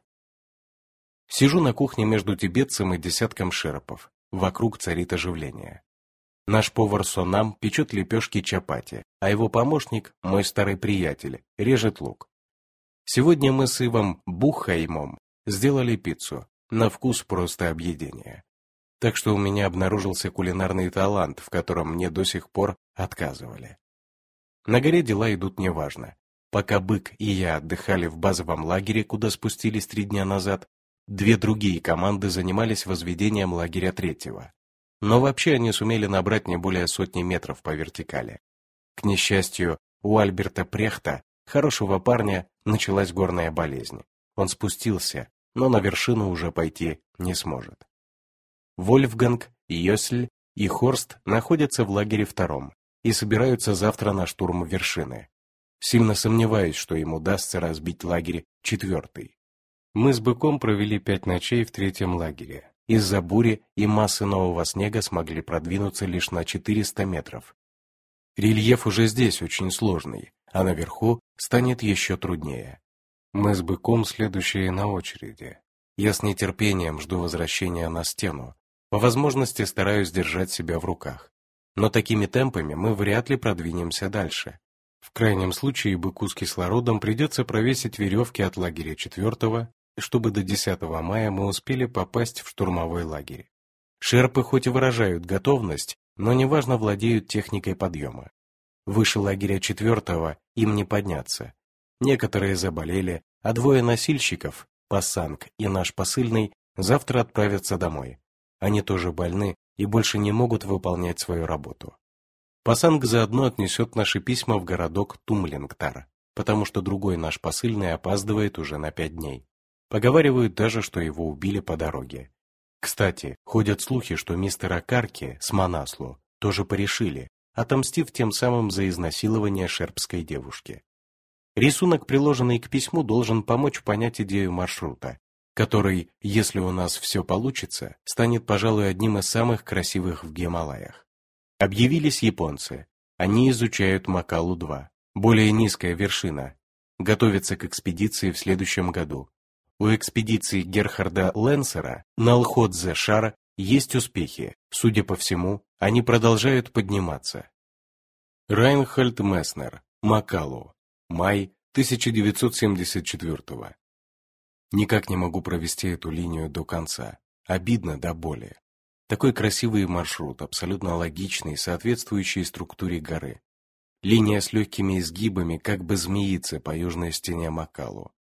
Сижу на кухне между тибетцем и десятком шерпов. Вокруг царит оживление. Наш повар Сонам печет лепешки чапати, а его помощник, мой старый приятель, режет лук. Сегодня мы с Ивом Бухаймом сделали пиццу, на вкус просто объедение. Так что у меня обнаружился кулинарный талант, в котором мне до сих пор отказывали. На горе дела идут неважно. Пока Бык и я отдыхали в базовом лагере, куда спустились три дня назад, две другие команды занимались возведением лагеря третьего. Но вообще они сумели набрать не более сотни метров по вертикали. К несчастью, у Альберта Прехта, хорошего парня, началась горная болезнь. Он спустился, но на вершину уже пойти не сможет. Вольфганг, Йосль и Хорст находятся в лагере втором и собираются завтра на штурм вершины. Сильно сомневаюсь, что им удастся разбить лагерь четвертый. Мы с Быком провели пять ночей в третьем лагере. Из-за бури и массы нового снега смогли продвинуться лишь на 400 метров. Рельеф уже здесь очень сложный, а наверху станет еще труднее. Мы с быком следующие на очереди. Я с нетерпением жду возвращения на стену. По возможности стараюсь держать себя в руках. Но такими темпами мы вряд ли продвинемся дальше. В крайнем случае быку с кислородом придется провесить веревки от лагеря четвертого, чтобы до 10 мая мы успели попасть в штурмовой лагерь. Шерпы хоть и выражают готовность, но неважно владеют техникой подъема. Выше лагеря четвертого им не подняться, Некоторые заболели, а двое носильщиков, Пассанг и наш посыльный, завтра отправятся домой. Они тоже больны и больше не могут выполнять свою работу. Пассанг заодно отнесет наши письма в городок Тумлингтар, потому что другой наш посыльный опаздывает уже на пять дней. Поговаривают даже, что его убили по дороге. Кстати, ходят слухи, что мистера Карки с Манаслу тоже порешили, отомстив тем самым за изнасилование шерпской девушки. Рисунок, приложенный к письму, должен помочь понять идею маршрута, который, если у нас все получится, станет, пожалуй, одним из самых красивых в Гималаях. Объявились японцы. Они изучают Макалу-2, более низкая вершина, готовятся к экспедиции в следующем году. У экспедиции Герхарда Ленсера на Лходзе-Шар есть успехи. Судя по всему, они продолжают подниматься. Райнхальд Месснер, Макалу, Май 1974 Никак не могу провести эту линию до конца. Обидно до боли. Такой красивый маршрут, абсолютно логичный, соответствующий структуре горы. Линия с легкими изгибами, как бы змеится по южной стене Макалу.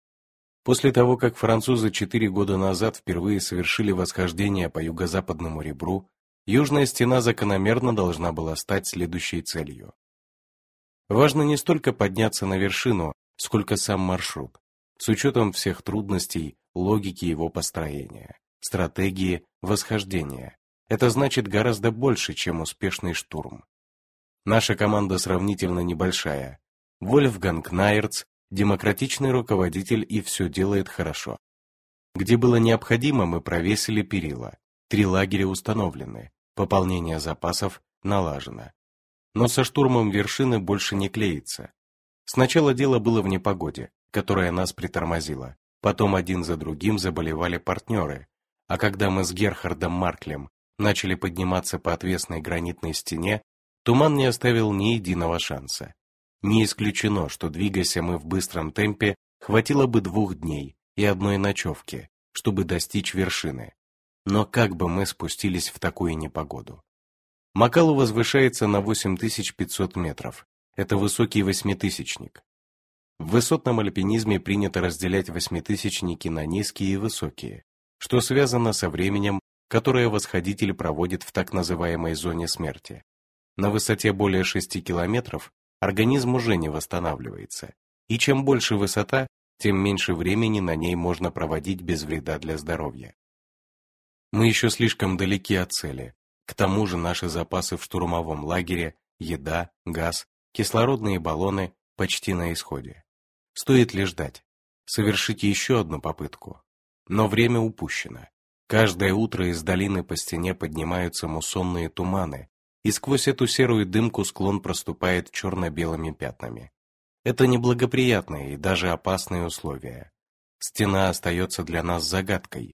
После того, как французы четыре года назад впервые совершили восхождение по юго-западному ребру, южная стена закономерно должна была стать следующей целью. Важно не столько подняться на вершину, сколько сам маршрут, с учетом всех трудностей, логики его построения, стратегии восхождения. Это значит гораздо больше, чем успешный штурм. Наша команда сравнительно небольшая. Вольфганг Найерц – демократичный руководитель и все делает хорошо. Где было необходимо, мы провесили перила. Три лагеря установлены, пополнение запасов налажено. Но со штурмом вершины больше не клеится. Сначала дело было в непогоде, которая нас притормозила. Потом один за другим заболевали партнеры. А когда мы с Герхардом Марклем начали подниматься по отвесной гранитной стене, туман не оставил ни единого шанса. Не исключено, что двигаясь мы в быстром темпе, хватило бы двух дней и одной ночевки, чтобы достичь вершины. Но как бы мы спустились в такую непогоду? Макалу возвышается на 8500 метров. Это высокий восьмитысячник. В высотном альпинизме принято разделять восьмитысячники на низкие и высокие, что связано со временем, которое восходитель проводит в так называемой зоне смерти. На высоте более 6 километров организм уже не восстанавливается, и чем больше высота, тем меньше времени на ней можно проводить без вреда для здоровья. Мы еще слишком далеки от цели, к тому же наши запасы в штурмовом лагере, еда, газ, кислородные баллоны почти на исходе. Стоит ли ждать? Совершите еще одну попытку. Но время упущено. Каждое утро из долины по стене поднимаются муссонные туманы, и сквозь эту серую дымку склон проступает черно-белыми пятнами. Это неблагоприятные и даже опасные условия. Стена остается для нас загадкой,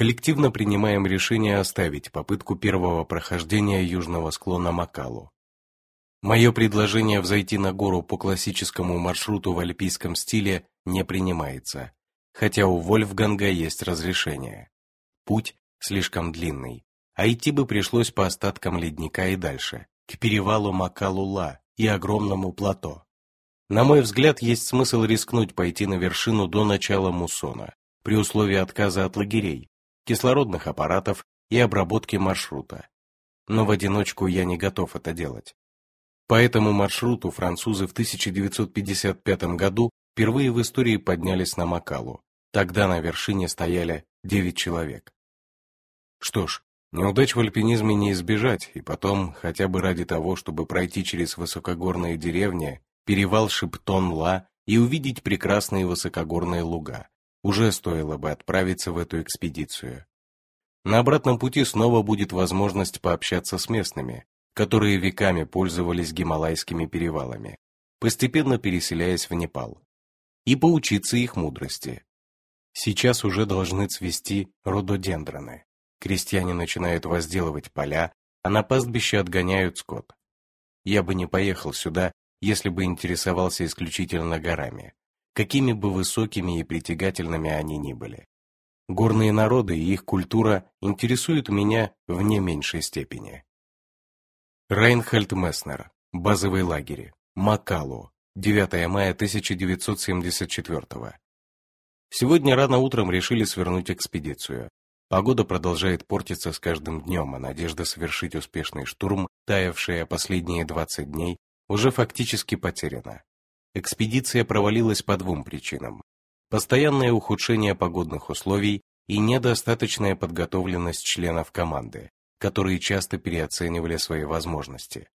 коллективно принимаем решение оставить попытку первого прохождения южного склона Макалу. Мое предложение взойти на гору по классическому маршруту в альпийском стиле не принимается, хотя у Вольфганга есть разрешение. Путь слишком длинный, а идти бы пришлось по остаткам ледника и дальше, к перевалу Макалула и огромному плато. На мой взгляд, есть смысл рискнуть пойти на вершину до начала муссона, при условии отказа от лагерей, кислородных аппаратов и обработки маршрута. Но в одиночку я не готов это делать. По этому маршруту французы в 1955 году впервые в истории поднялись на Макалу. Тогда на вершине стояли 9 человек. Что ж, неудач в альпинизме не избежать, и потом, хотя бы ради того, чтобы пройти через высокогорные деревни, перевал Шиптон-Ла и увидеть прекрасные высокогорные луга, уже стоило бы отправиться в эту экспедицию. На обратном пути снова будет возможность пообщаться с местными, которые веками пользовались гималайскими перевалами, постепенно переселяясь в Непал, и поучиться их мудрости. Сейчас уже должны цвести рододендроны. Крестьяне начинают возделывать поля, а на пастбище отгоняют скот. Я бы не поехал сюда, если бы интересовался исключительно горами какими бы высокими и притягательными они ни были. Горные народы и их культура интересуют меня в не меньшей степени. Райнхальд Месснер. Базовые лагеря. Макалу. 9 мая 1974 Сегодня рано утром решили свернуть экспедицию. Погода продолжает портиться с каждым днем, а надежда совершить успешный штурм, таявшая последние 20 дней, уже фактически потеряна. Экспедиция провалилась по двум причинам. Постоянное ухудшение погодных условий и недостаточная подготовленность членов команды, которые часто переоценивали свои возможности.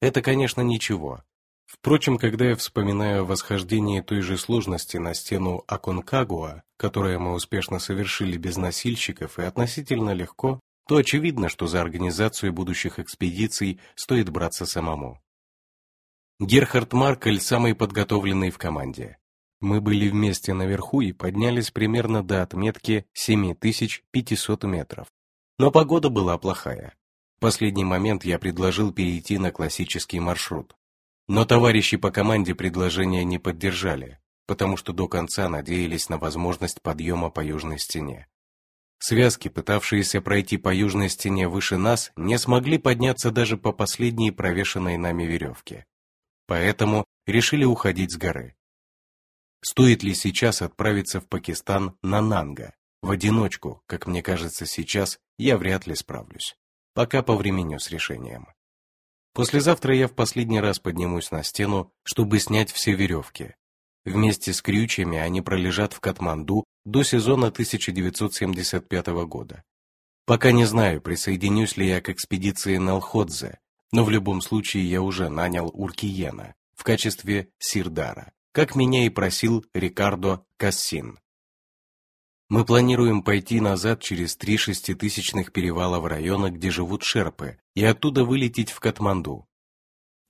Это, конечно, ничего. Впрочем, когда я вспоминаю восхождение той же сложности на стену Аконкагуа, которое мы успешно совершили без носильщиков и относительно легко, то очевидно, что за организацию будущих экспедиций стоит браться самому. Герхард Маркель самый подготовленный в команде. Мы были вместе наверху и поднялись примерно до отметки 7500 метров. Но погода была плохая. В последний момент я предложил перейти на классический маршрут. Но товарищи по команде предложения не поддержали, потому что до конца надеялись на возможность подъема по южной стене. Связки, пытавшиеся пройти по южной стене выше нас, не смогли подняться даже по последней провешенной нами веревке поэтому решили уходить с горы. Стоит ли сейчас отправиться в Пакистан на Нанга? В одиночку, как мне кажется сейчас, я вряд ли справлюсь. Пока по времени с решением. Послезавтра я в последний раз поднимусь на стену, чтобы снять все веревки. Вместе с крючьями они пролежат в Катманду до сезона 1975 года. Пока не знаю, присоединюсь ли я к экспедиции на Лходзе, но в любом случае я уже нанял Уркиена в качестве Сирдара, как меня и просил Рикардо Кассин. Мы планируем пойти назад через три шеститысячных перевала в района, где живут шерпы, и оттуда вылететь в Катманду.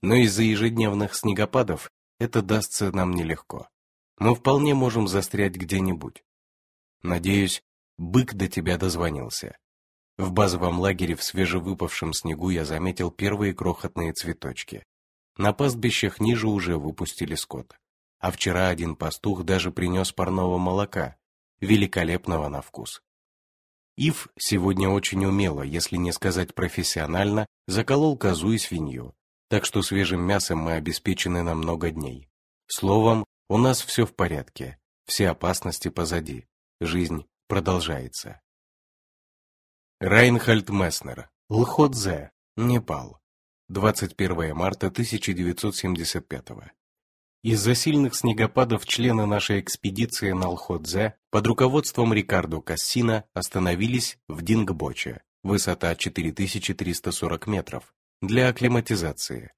Но из-за ежедневных снегопадов это дастся нам нелегко. Мы вполне можем застрять где-нибудь. Надеюсь, бык до тебя дозвонился. В базовом лагере в свежевыпавшем снегу я заметил первые крохотные цветочки. На пастбищах ниже уже выпустили скот. А вчера один пастух даже принес парного молока, великолепного на вкус. Ив сегодня очень умело, если не сказать профессионально, заколол козу и свинью, так что свежим мясом мы обеспечены на много дней. Словом, у нас все в порядке, все опасности позади, жизнь продолжается. Райнхальд Месснер, Лходзе, Непал, 21 марта 1975 Из-за сильных снегопадов члены нашей экспедиции на Лходзе под руководством Рикардо Кассина остановились в Дингбоче, высота 4340 метров, для акклиматизации.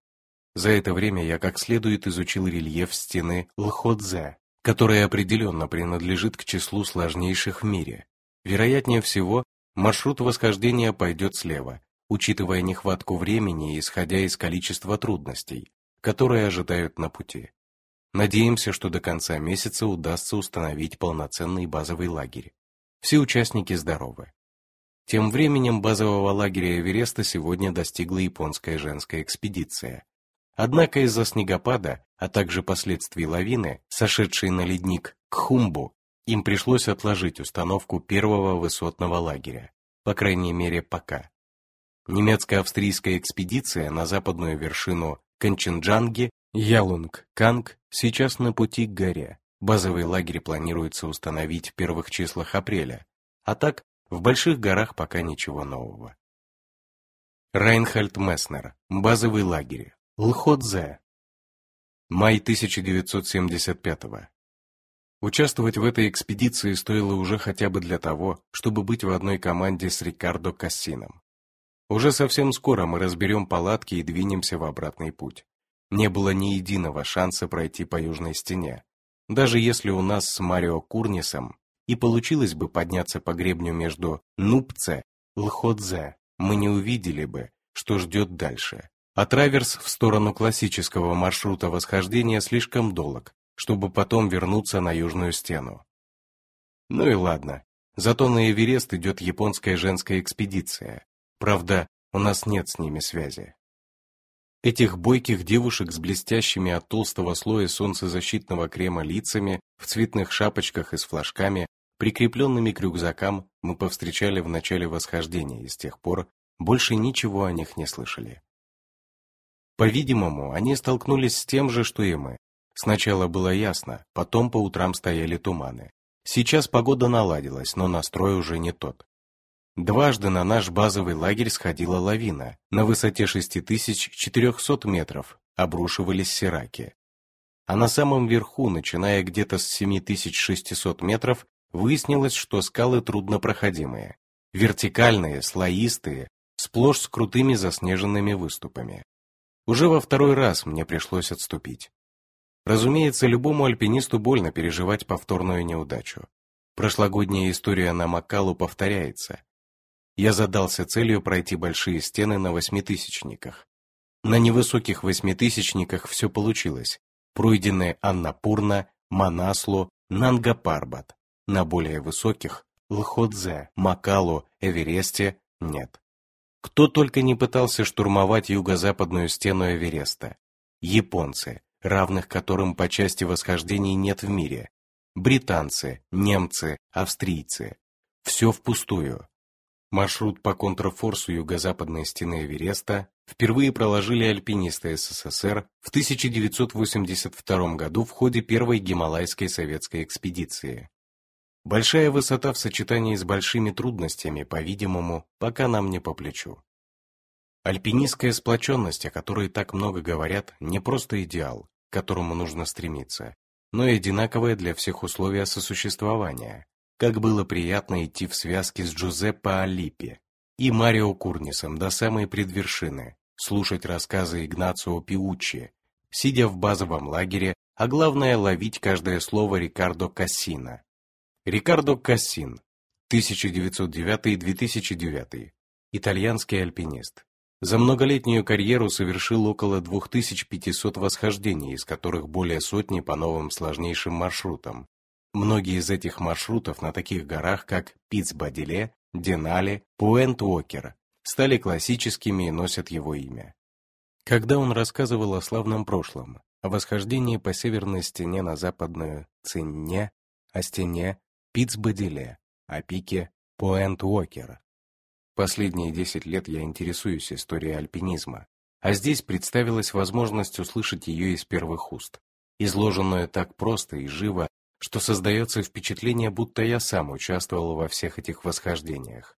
За это время я как следует изучил рельеф стены Лходзе, которая определенно принадлежит к числу сложнейших в мире. Вероятнее всего, Маршрут восхождения пойдет слева, учитывая нехватку времени и исходя из количества трудностей, которые ожидают на пути. Надеемся, что до конца месяца удастся установить полноценный базовый лагерь. Все участники здоровы. Тем временем базового лагеря Эвереста сегодня достигла японская женская экспедиция. Однако из-за снегопада, а также последствий лавины, сошедшей на ледник Кхумбу, им пришлось отложить установку первого высотного лагеря, по крайней мере пока. Немецко-австрийская экспедиция на западную вершину Канченджанги, Ялунг-Канг, сейчас на пути к горе. Базовый лагерь планируется установить в первых числах апреля, а так в больших горах пока ничего нового. Райнхальд Месснер, базовый лагерь, Лходзе. Май 1975 -го. Участвовать в этой экспедиции стоило уже хотя бы для того, чтобы быть в одной команде с Рикардо Кассином. Уже совсем скоро мы разберем палатки и двинемся в обратный путь. Не было ни единого шанса пройти по южной стене. Даже если у нас с Марио Курнисом и получилось бы подняться по гребню между Нупце Лходзе, мы не увидели бы, что ждет дальше. А траверс в сторону классического маршрута восхождения слишком долг, чтобы потом вернуться на южную стену. Ну и ладно, зато на Эверест идет японская женская экспедиция. Правда, у нас нет с ними связи. Этих бойких девушек с блестящими от толстого слоя солнцезащитного крема лицами, в цветных шапочках и с флажками, прикрепленными к рюкзакам, мы повстречали в начале восхождения и с тех пор больше ничего о них не слышали. По-видимому, они столкнулись с тем же, что и мы, Сначала было ясно, потом по утрам стояли туманы. Сейчас погода наладилась, но настрой уже не тот. Дважды на наш базовый лагерь сходила лавина. На высоте 6400 метров обрушивались сираки. А на самом верху, начиная где-то с 7600 метров, выяснилось, что скалы труднопроходимые. Вертикальные, слоистые, сплошь с крутыми заснеженными выступами. Уже во второй раз мне пришлось отступить. Разумеется, любому альпинисту больно переживать повторную неудачу. Прошлогодняя история на Макалу повторяется. Я задался целью пройти большие стены на восьмитысячниках. На невысоких восьмитысячниках все получилось. Пройдены Аннапурна, Манаслу, Нангапарбат. На более высоких – Лходзе, Макалу, Эвересте – нет. Кто только не пытался штурмовать юго-западную стену Эвереста. Японцы, равных которым по части восхождений нет в мире. Британцы, немцы, австрийцы. Все впустую. Маршрут по контрфорсу юго-западной стены Эвереста впервые проложили альпинисты СССР в 1982 году в ходе первой Гималайской советской экспедиции. Большая высота в сочетании с большими трудностями, по-видимому, пока нам не по плечу. Альпинистская сплоченность, о которой так много говорят, не просто идеал, к которому нужно стремиться, но и одинаковая для всех условия сосуществования. Как было приятно идти в связке с Джузеппе Алипи и Марио Курнисом до самой предвершины, слушать рассказы Игнацио Пиуччи, сидя в базовом лагере, а главное ловить каждое слово Рикардо Кассина. Рикардо Кассин, 1909-2009, итальянский альпинист. За многолетнюю карьеру совершил около 2500 восхождений, из которых более сотни по новым сложнейшим маршрутам. Многие из этих маршрутов на таких горах, как Пицбадиле, Денали, Пуэнт-Уокер, стали классическими и носят его имя. Когда он рассказывал о славном прошлом, о восхождении по северной стене на западную Цинне, о стене Пицбадиле, о пике Пуэнт-Уокер, Последние 10 лет я интересуюсь историей альпинизма, а здесь представилась возможность услышать ее из первых уст, изложенную так просто и живо, что создается впечатление, будто я сам участвовал во всех этих восхождениях.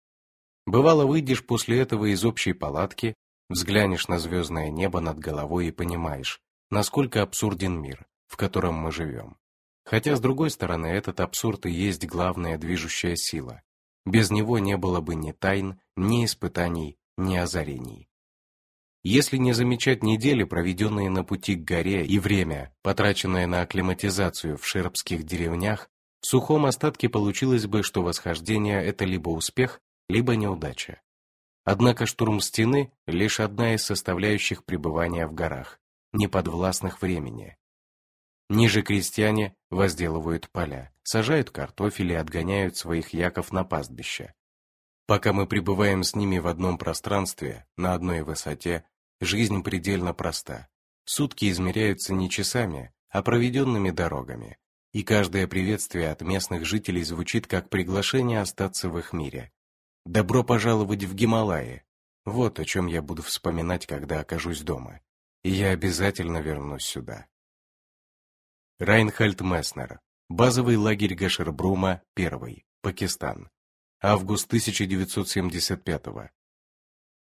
Бывало, выйдешь после этого из общей палатки, взглянешь на звездное небо над головой и понимаешь, насколько абсурден мир, в котором мы живем. Хотя, с другой стороны, этот абсурд и есть главная движущая сила, без него не было бы ни тайн, ни испытаний, ни озарений. Если не замечать недели, проведенные на пути к горе, и время, потраченное на акклиматизацию в шербских деревнях, в сухом остатке получилось бы, что восхождение – это либо успех, либо неудача. Однако штурм стены – лишь одна из составляющих пребывания в горах, неподвластных времени. Ниже крестьяне возделывают поля, сажают картофель и отгоняют своих яков на пастбище. Пока мы пребываем с ними в одном пространстве, на одной высоте, жизнь предельно проста. Сутки измеряются не часами, а проведенными дорогами, и каждое приветствие от местных жителей звучит как приглашение остаться в их мире. «Добро пожаловать в Гималаи!» Вот о чем я буду вспоминать, когда окажусь дома. И я обязательно вернусь сюда. Райнхальд Месснер. Базовый лагерь Гашербрума, 1. Пакистан. Август 1975 -го.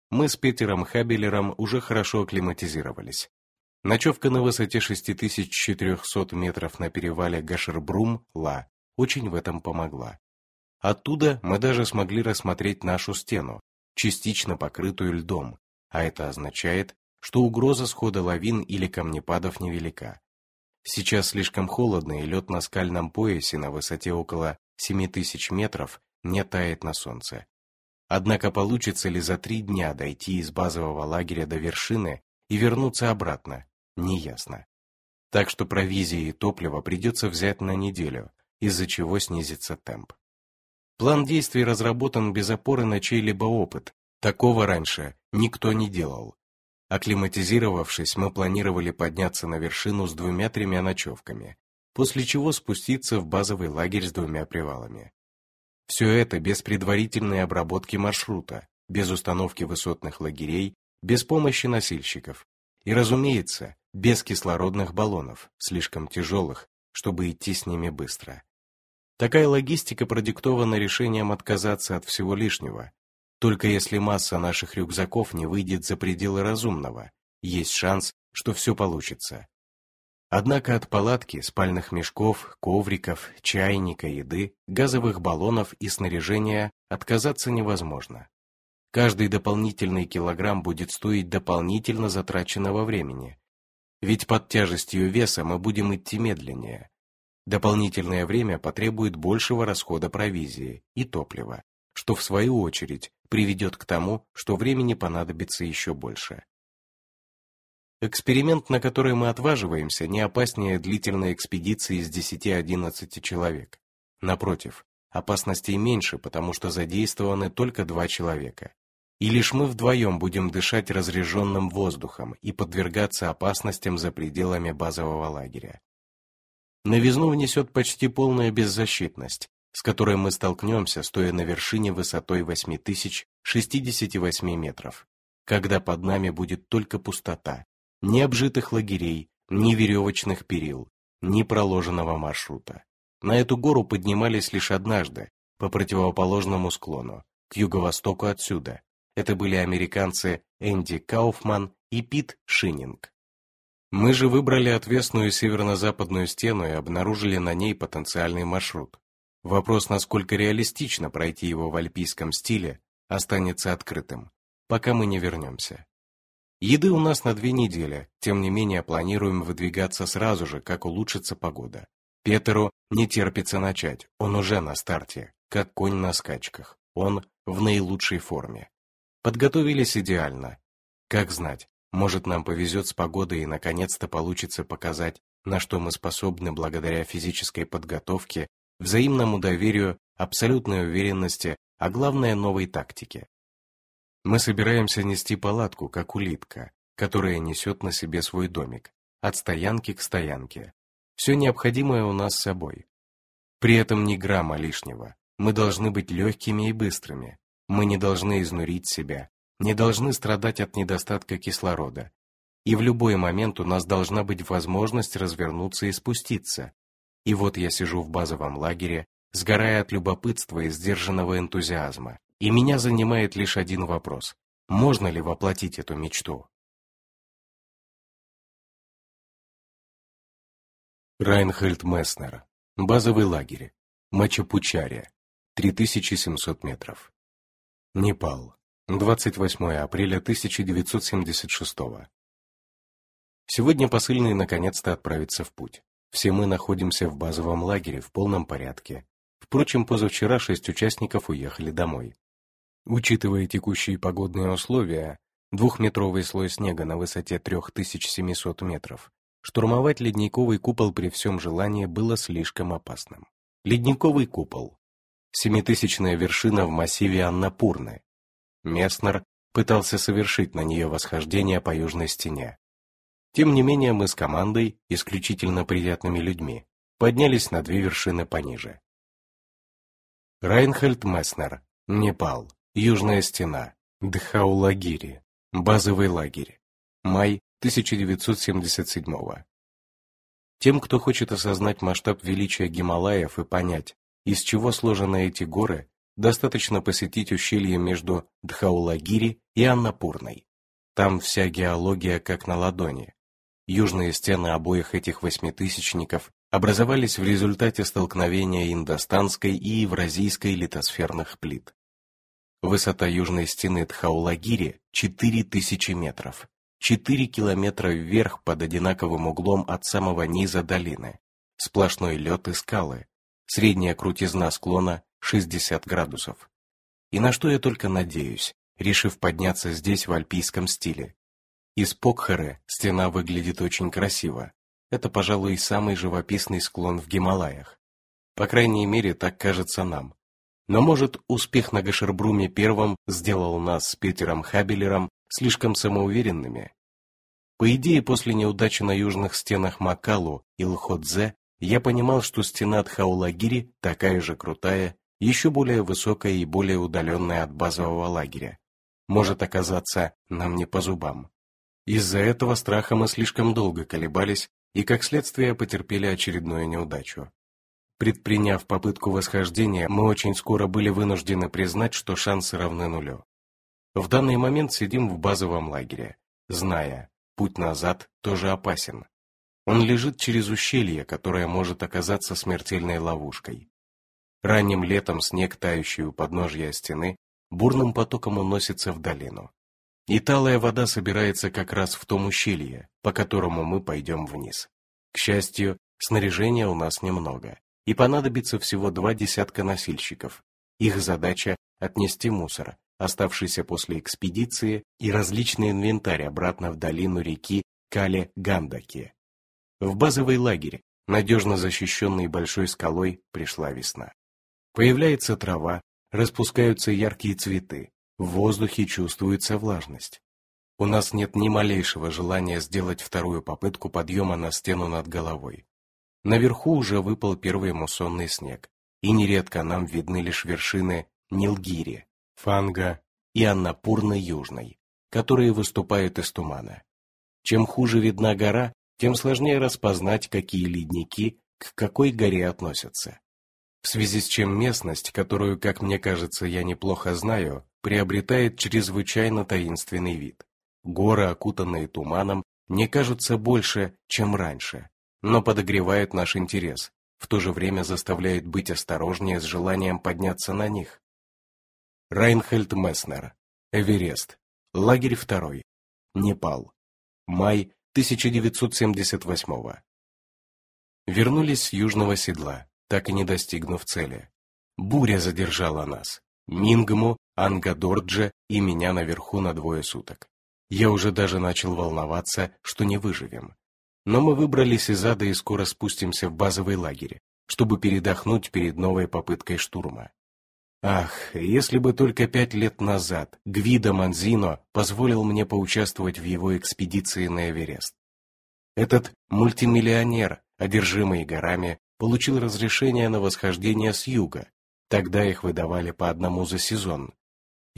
Мы с Петером Хабелером уже хорошо акклиматизировались. Ночевка на высоте 6400 метров на перевале Гашербрум-Ла очень в этом помогла. Оттуда мы даже смогли рассмотреть нашу стену, частично покрытую льдом, а это означает, что угроза схода лавин или камнепадов невелика. Сейчас слишком холодно, и лед на скальном поясе на высоте около 7000 метров не тает на солнце. Однако получится ли за три дня дойти из базового лагеря до вершины и вернуться обратно, неясно. Так что провизии и топливо придется взять на неделю, из-за чего снизится темп. План действий разработан без опоры на чей-либо опыт. Такого раньше никто не делал. Акклиматизировавшись, мы планировали подняться на вершину с двумя-тремя ночевками, после чего спуститься в базовый лагерь с двумя привалами. Все это без предварительной обработки маршрута, без установки высотных лагерей, без помощи носильщиков. И, разумеется, без кислородных баллонов, слишком тяжелых, чтобы идти с ними быстро. Такая логистика продиктована решением отказаться от всего лишнего, только если масса наших рюкзаков не выйдет за пределы разумного, есть шанс, что все получится. Однако от палатки, спальных мешков, ковриков, чайника, еды, газовых баллонов и снаряжения отказаться невозможно. Каждый дополнительный килограмм будет стоить дополнительно затраченного времени. Ведь под тяжестью веса мы будем идти медленнее. Дополнительное время потребует большего расхода провизии и топлива, что в свою очередь приведет к тому, что времени понадобится еще больше. Эксперимент, на который мы отваживаемся, не опаснее длительной экспедиции из 10-11 человек. Напротив, опасностей меньше, потому что задействованы только два человека. И лишь мы вдвоем будем дышать разреженным воздухом и подвергаться опасностям за пределами базового лагеря. Новизну внесет почти полная беззащитность, с которой мы столкнемся, стоя на вершине высотой 8068 метров. когда под нами будет только пустота, ни обжитых лагерей, ни веревочных перил, ни проложенного маршрута. На эту гору поднимались лишь однажды, по противоположному склону, к юго-востоку отсюда. Это были американцы Энди Кауфман и Пит Шининг. Мы же выбрали отвесную северно-западную стену и обнаружили на ней потенциальный маршрут. Вопрос, насколько реалистично пройти его в альпийском стиле, останется открытым, пока мы не вернемся. Еды у нас на две недели, тем не менее планируем выдвигаться сразу же, как улучшится погода. Петеру не терпится начать, он уже на старте, как конь на скачках, он в наилучшей форме. Подготовились идеально. Как знать, может нам повезет с погодой и наконец-то получится показать, на что мы способны благодаря физической подготовке, взаимному доверию, абсолютной уверенности, а главное новой тактике. Мы собираемся нести палатку, как улитка, которая несет на себе свой домик, от стоянки к стоянке. Все необходимое у нас с собой. При этом ни грамма лишнего. Мы должны быть легкими и быстрыми. Мы не должны изнурить себя, не должны страдать от недостатка кислорода. И в любой момент у нас должна быть возможность развернуться и спуститься. И вот я сижу в базовом лагере, сгорая от любопытства и сдержанного энтузиазма. И меня занимает лишь один вопрос. Можно ли воплотить эту мечту? Райнхельд Месснер. Базовый лагерь. Мачапучаре. 3700 метров. Непал. 28 апреля 1976 Сегодня посыльный наконец-то отправится в путь. Все мы находимся в базовом лагере в полном порядке. Впрочем, позавчера шесть участников уехали домой. Учитывая текущие погодные условия, двухметровый слой снега на высоте 3700 метров, штурмовать ледниковый купол при всем желании было слишком опасным. Ледниковый купол. Семитысячная вершина в массиве Аннапурны. Месснер пытался совершить на нее восхождение по южной стене. Тем не менее мы с командой, исключительно приятными людьми, поднялись на две вершины пониже. Райнхельд Месснер, Непал. Южная стена, Дхаулагири, базовый лагерь, май 1977 -го. Тем, кто хочет осознать масштаб величия Гималаев и понять, из чего сложены эти горы, достаточно посетить ущелье между Дхаулагири и Аннапурной. Там вся геология как на ладони. Южные стены обоих этих восьмитысячников образовались в результате столкновения индостанской и евразийской литосферных плит. Высота южной стены Тхаулагири 4000 метров. 4 километра вверх под одинаковым углом от самого низа долины. Сплошной лед и скалы. Средняя крутизна склона 60 градусов. И на что я только надеюсь, решив подняться здесь в альпийском стиле. Из Покхары стена выглядит очень красиво. Это, пожалуй, самый живописный склон в Гималаях. По крайней мере, так кажется нам. Но, может, успех на Гашербруме первым сделал нас с Питером Хабелером слишком самоуверенными? По идее, после неудачи на южных стенах Макалу и Лходзе, я понимал, что стена Тхаулагири такая же крутая, еще более высокая и более удаленная от базового лагеря. Может оказаться нам не по зубам. Из-за этого страха мы слишком долго колебались и, как следствие, потерпели очередную неудачу. Предприняв попытку восхождения, мы очень скоро были вынуждены признать, что шансы равны нулю. В данный момент сидим в базовом лагере, зная, путь назад тоже опасен. Он лежит через ущелье, которое может оказаться смертельной ловушкой. Ранним летом снег, тающий у подножья стены, бурным потоком уносится в долину. И талая вода собирается как раз в том ущелье, по которому мы пойдем вниз. К счастью, снаряжения у нас немного и понадобится всего два десятка носильщиков. Их задача – отнести мусор, оставшийся после экспедиции, и различный инвентарь обратно в долину реки Кале-Гандаки. В базовый лагерь, надежно защищенный большой скалой, пришла весна. Появляется трава, распускаются яркие цветы, в воздухе чувствуется влажность. У нас нет ни малейшего желания сделать вторую попытку подъема на стену над головой. Наверху уже выпал первый муссонный снег, и нередко нам видны лишь вершины Нилгири, Фанга и Аннапурны Южной, которые выступают из тумана. Чем хуже видна гора, тем сложнее распознать, какие ледники к какой горе относятся. В связи с чем местность, которую, как мне кажется, я неплохо знаю, приобретает чрезвычайно таинственный вид. Горы, окутанные туманом, не кажутся больше, чем раньше, но подогревают наш интерес, в то же время заставляют быть осторожнее с желанием подняться на них. Райнхельд Месснер. Эверест. Лагерь второй. Непал. Май 1978 Вернулись с южного седла, так и не достигнув цели. Буря задержала нас. Мингму, Ангадордже и меня наверху на двое суток. Я уже даже начал волноваться, что не выживем. Но мы выбрались из ада и скоро спустимся в базовый лагерь, чтобы передохнуть перед новой попыткой штурма. Ах, если бы только пять лет назад Гвида Манзино позволил мне поучаствовать в его экспедиции на Эверест. Этот мультимиллионер, одержимый горами, получил разрешение на восхождение с юга. Тогда их выдавали по одному за сезон.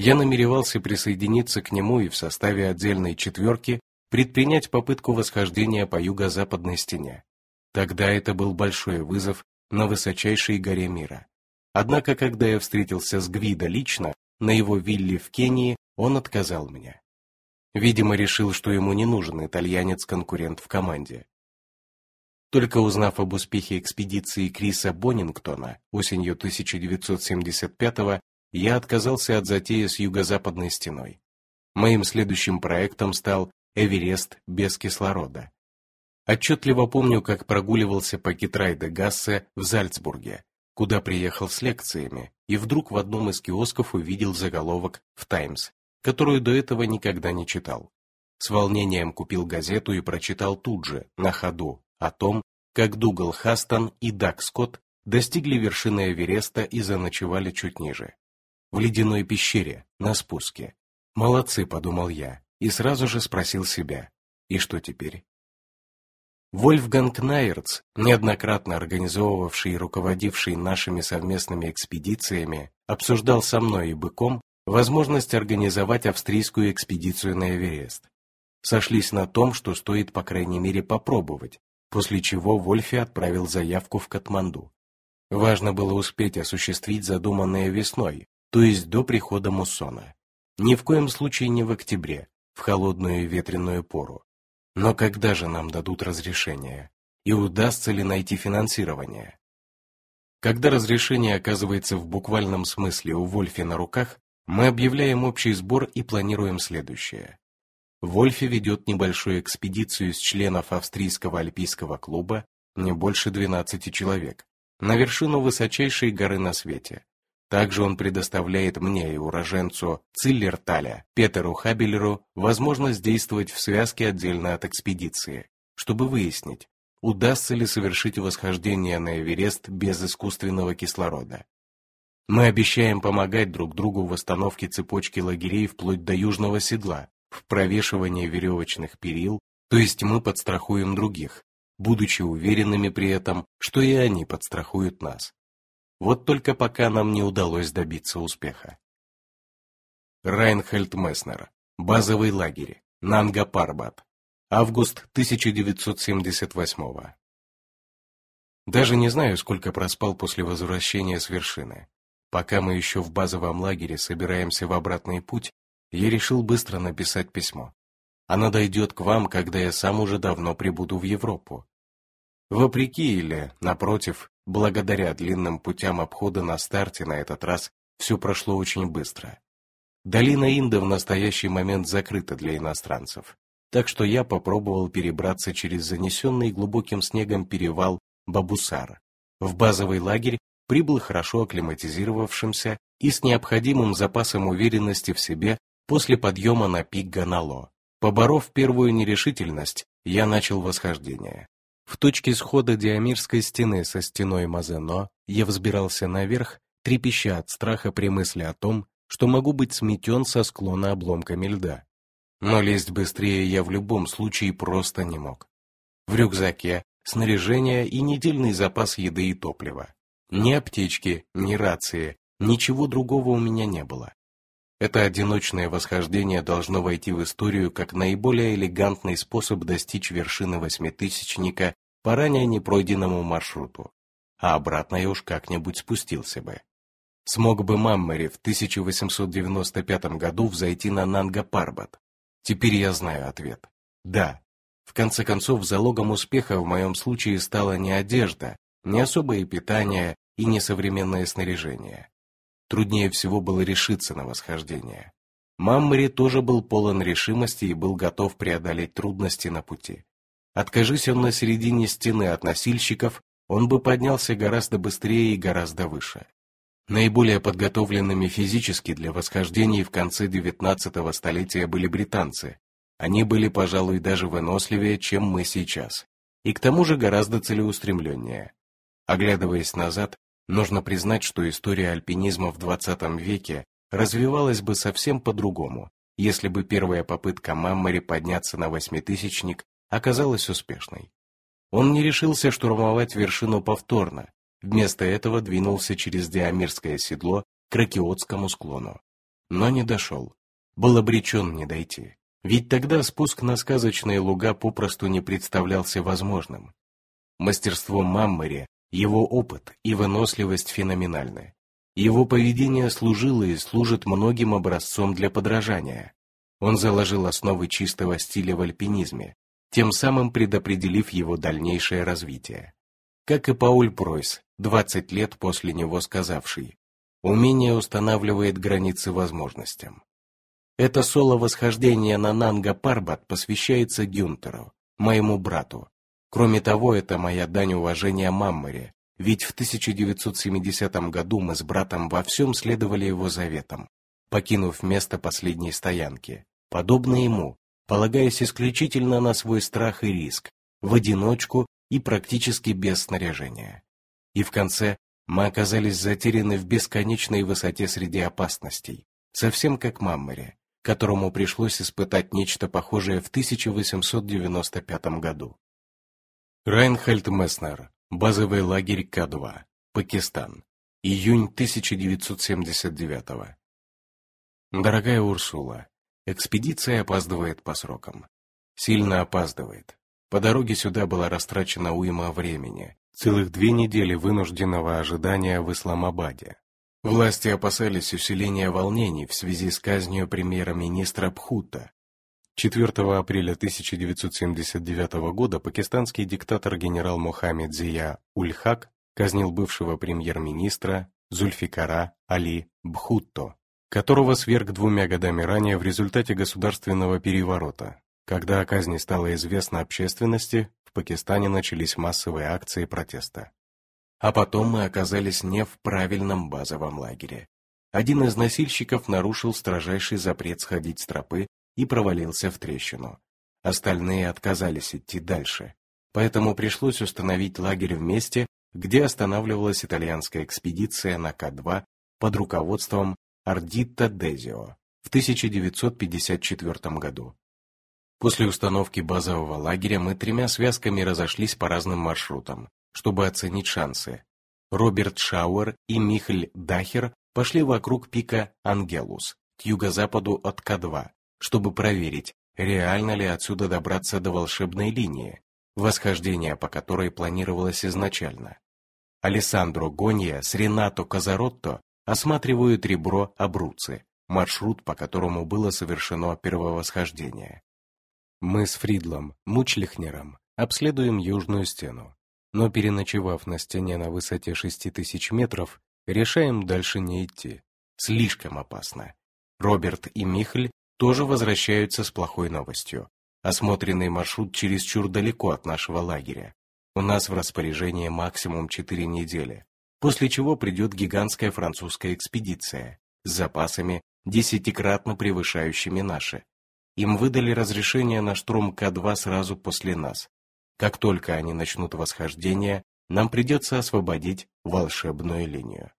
Я намеревался присоединиться к нему и в составе отдельной четверки предпринять попытку восхождения по юго-западной стене. Тогда это был большой вызов на высочайшей горе мира. Однако, когда я встретился с Гвидо лично, на его вилле в Кении, он отказал мне. Видимо, решил, что ему не нужен итальянец-конкурент в команде. Только узнав об успехе экспедиции Криса Боннингтона осенью 1975-го, я отказался от затеи с юго-западной стеной. Моим следующим проектом стал Эверест без кислорода. Отчетливо помню, как прогуливался по Китрайде-Гассе в Зальцбурге, куда приехал с лекциями, и вдруг в одном из киосков увидел заголовок в «Таймс», которую до этого никогда не читал. С волнением купил газету и прочитал тут же, на ходу, о том, как Дугал Хастон и Даг Скотт достигли вершины Эвереста и заночевали чуть ниже. В ледяной пещере, на спуске. Молодцы, подумал я, и сразу же спросил себя, и что теперь? Вольфганг Найерц, неоднократно организовывавший и руководивший нашими совместными экспедициями, обсуждал со мной и Быком возможность организовать австрийскую экспедицию на Эверест. Сошлись на том, что стоит по крайней мере попробовать, после чего Вольфи отправил заявку в Катманду. Важно было успеть осуществить задуманное весной, то есть до прихода муссона. Ни в коем случае не в октябре, в холодную и ветреную пору, но когда же нам дадут разрешение? И удастся ли найти финансирование? Когда разрешение оказывается в буквальном смысле у Вольфи на руках, мы объявляем общий сбор и планируем следующее. Вольфи ведет небольшую экспедицию из членов австрийского альпийского клуба, не больше 12 человек, на вершину высочайшей горы на свете, также он предоставляет мне и уроженцу Циллерталя, Петеру Хабелеру, возможность действовать в связке отдельно от экспедиции, чтобы выяснить, удастся ли совершить восхождение на Эверест без искусственного кислорода. Мы обещаем помогать друг другу в восстановке цепочки лагерей вплоть до южного седла, в провешивании веревочных перил, то есть мы подстрахуем других, будучи уверенными при этом, что и они подстрахуют нас. Вот только пока нам не удалось добиться успеха. Райнхельд Месснер. Базовый лагерь. Нанга Парбат. Август 1978 Даже не знаю, сколько проспал после возвращения с вершины. Пока мы еще в базовом лагере собираемся в обратный путь, я решил быстро написать письмо. Оно дойдет к вам, когда я сам уже давно прибуду в Европу. Вопреки или, напротив, благодаря длинным путям обхода на старте на этот раз все прошло очень быстро. Долина Инда в настоящий момент закрыта для иностранцев, так что я попробовал перебраться через занесенный глубоким снегом перевал Бабусар. В базовый лагерь прибыл хорошо акклиматизировавшимся и с необходимым запасом уверенности в себе после подъема на пик Ганало. Поборов первую нерешительность, я начал восхождение. В точке схода Диамирской стены со стеной Мазено я взбирался наверх, трепеща от страха при мысли о том, что могу быть сметен со склона обломками льда. Но лезть быстрее я в любом случае просто не мог. В рюкзаке снаряжение и недельный запас еды и топлива. Ни аптечки, ни рации, ничего другого у меня не было. Это одиночное восхождение должно войти в историю как наиболее элегантный способ достичь вершины восьмитысячника по ранее непройденному маршруту, а обратно я уж как-нибудь спустился бы. Смог бы Маммери в 1895 году взойти на Нанга-Парбат? Теперь я знаю ответ. Да. В конце концов, залогом успеха в моем случае стала не одежда, не особое питание и не современное снаряжение. Труднее всего было решиться на восхождение. Маммери тоже был полон решимости и был готов преодолеть трудности на пути. Откажись он на середине стены от носильщиков, он бы поднялся гораздо быстрее и гораздо выше. Наиболее подготовленными физически для восхождений в конце XIX столетия были британцы. Они были, пожалуй, даже выносливее, чем мы сейчас, и к тому же гораздо целеустремленнее. Оглядываясь назад, Нужно признать, что история альпинизма в XX веке развивалась бы совсем по-другому, если бы первая попытка Маммари подняться на восьмитысячник оказалась успешной. Он не решился штурмовать вершину повторно, вместо этого двинулся через Диамирское седло к Ракиотскому склону. Но не дошел. Был обречен не дойти. Ведь тогда спуск на сказочные луга попросту не представлялся возможным. Мастерство Маммари его опыт и выносливость феноменальны. Его поведение служило и служит многим образцом для подражания. Он заложил основы чистого стиля в альпинизме, тем самым предопределив его дальнейшее развитие. Как и Пауль Пройс, 20 лет после него сказавший, «Умение устанавливает границы возможностям». Это соло восхождения на Нанга Парбат посвящается Гюнтеру, моему брату, Кроме того, это моя дань уважения Маммаре, ведь в 1970 году мы с братом во всем следовали его заветам, покинув место последней стоянки, подобно ему, полагаясь исключительно на свой страх и риск, в одиночку и практически без снаряжения. И в конце мы оказались затеряны в бесконечной высоте среди опасностей, совсем как Маммаре, которому пришлось испытать нечто похожее в 1895 году. Райнхальд Месснер. Базовый лагерь К-2. Пакистан. Июнь 1979 Дорогая Урсула, экспедиция опаздывает по срокам. Сильно опаздывает. По дороге сюда была растрачена уйма времени. Целых две недели вынужденного ожидания в Исламабаде. Власти опасались усиления волнений в связи с казнью премьера-министра Бхутта, 4 апреля 1979 года пакистанский диктатор генерал Мохаммед Зия Ульхак казнил бывшего премьер-министра Зульфикара Али Бхутто, которого сверг двумя годами ранее в результате государственного переворота. Когда о казни стало известно общественности, в Пакистане начались массовые акции протеста. А потом мы оказались не в правильном базовом лагере. Один из носильщиков нарушил строжайший запрет сходить с тропы и провалился в трещину. Остальные отказались идти дальше, поэтому пришлось установить лагерь в месте, где останавливалась итальянская экспедиция на К-2 под руководством Ардитта Дезио в 1954 году. После установки базового лагеря мы тремя связками разошлись по разным маршрутам, чтобы оценить шансы. Роберт Шауэр и Михель Дахер пошли вокруг пика Ангелус, к юго-западу от К2, чтобы проверить, реально ли отсюда добраться до волшебной линии, восхождение по которой планировалось изначально. Алессандро Гонья с Ренато Казаротто осматривают ребро Абруци, маршрут, по которому было совершено первовосхождение. Мы с Фридлом, Мучлихнером, обследуем южную стену, но переночевав на стене на высоте 6000 метров, решаем дальше не идти. Слишком опасно. Роберт и Михль тоже возвращаются с плохой новостью. Осмотренный маршрут чересчур далеко от нашего лагеря. У нас в распоряжении максимум 4 недели, после чего придет гигантская французская экспедиция с запасами, десятикратно превышающими наши. Им выдали разрешение на штурм К-2 сразу после нас. Как только они начнут восхождение, нам придется освободить волшебную линию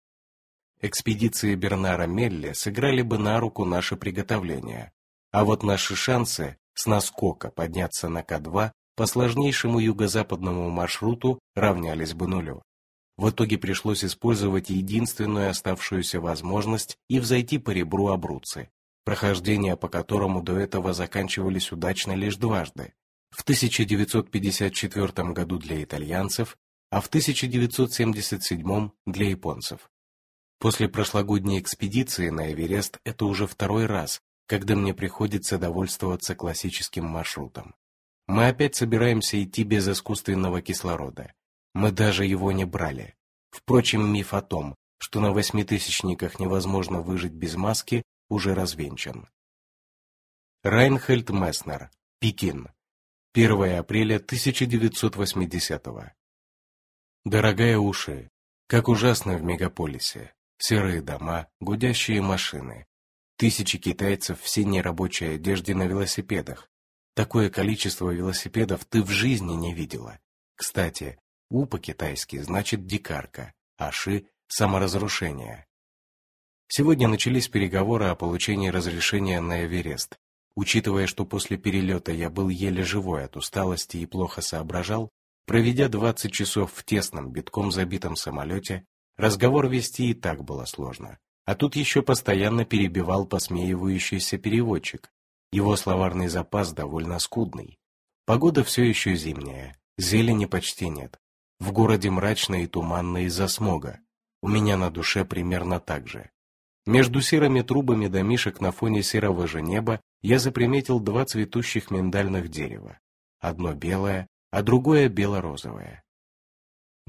экспедиции Бернара Мелли сыграли бы на руку наши приготовления, а вот наши шансы с наскока подняться на К2 по сложнейшему юго-западному маршруту равнялись бы нулю. В итоге пришлось использовать единственную оставшуюся возможность и взойти по ребру Абруцци, прохождения по которому до этого заканчивались удачно лишь дважды. В 1954 году для итальянцев, а в 1977 для японцев. После прошлогодней экспедиции на Эверест это уже второй раз, когда мне приходится довольствоваться классическим маршрутом. Мы опять собираемся идти без искусственного кислорода. Мы даже его не брали. Впрочем, миф о том, что на восьмитысячниках невозможно выжить без маски, уже развенчан. Райнхельд Месснер, Пекин, 1 апреля 1980 -го. Дорогая уши, как ужасно в мегаполисе. Серые дома, гудящие машины. Тысячи китайцев в синей рабочей одежде на велосипедах. Такое количество велосипедов ты в жизни не видела. Кстати, у по-китайски значит дикарка, а ши – саморазрушение. Сегодня начались переговоры о получении разрешения на Эверест. Учитывая, что после перелета я был еле живой от усталости и плохо соображал, проведя 20 часов в тесном, битком забитом самолете, разговор вести и так было сложно. А тут еще постоянно перебивал посмеивающийся переводчик. Его словарный запас довольно скудный. Погода все еще зимняя, зелени почти нет. В городе мрачно и туманно из-за смога. У меня на душе примерно так же. Между серыми трубами домишек на фоне серого же неба я заприметил два цветущих миндальных дерева. Одно белое, а другое бело-розовое.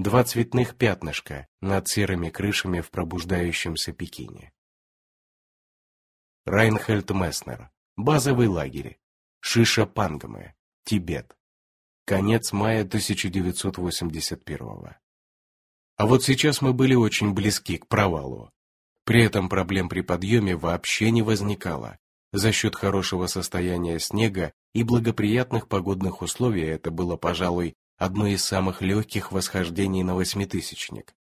Два цветных пятнышка над серыми крышами в пробуждающемся Пекине. Райнхельд Месснер. Базовый лагерь. Шиша Пангаме. Тибет. Конец мая 1981 А вот сейчас мы были очень близки к провалу. При этом проблем при подъеме вообще не возникало. За счет хорошего состояния снега и благоприятных погодных условий это было, пожалуй, одно из самых легких восхождений на восьмитысячник.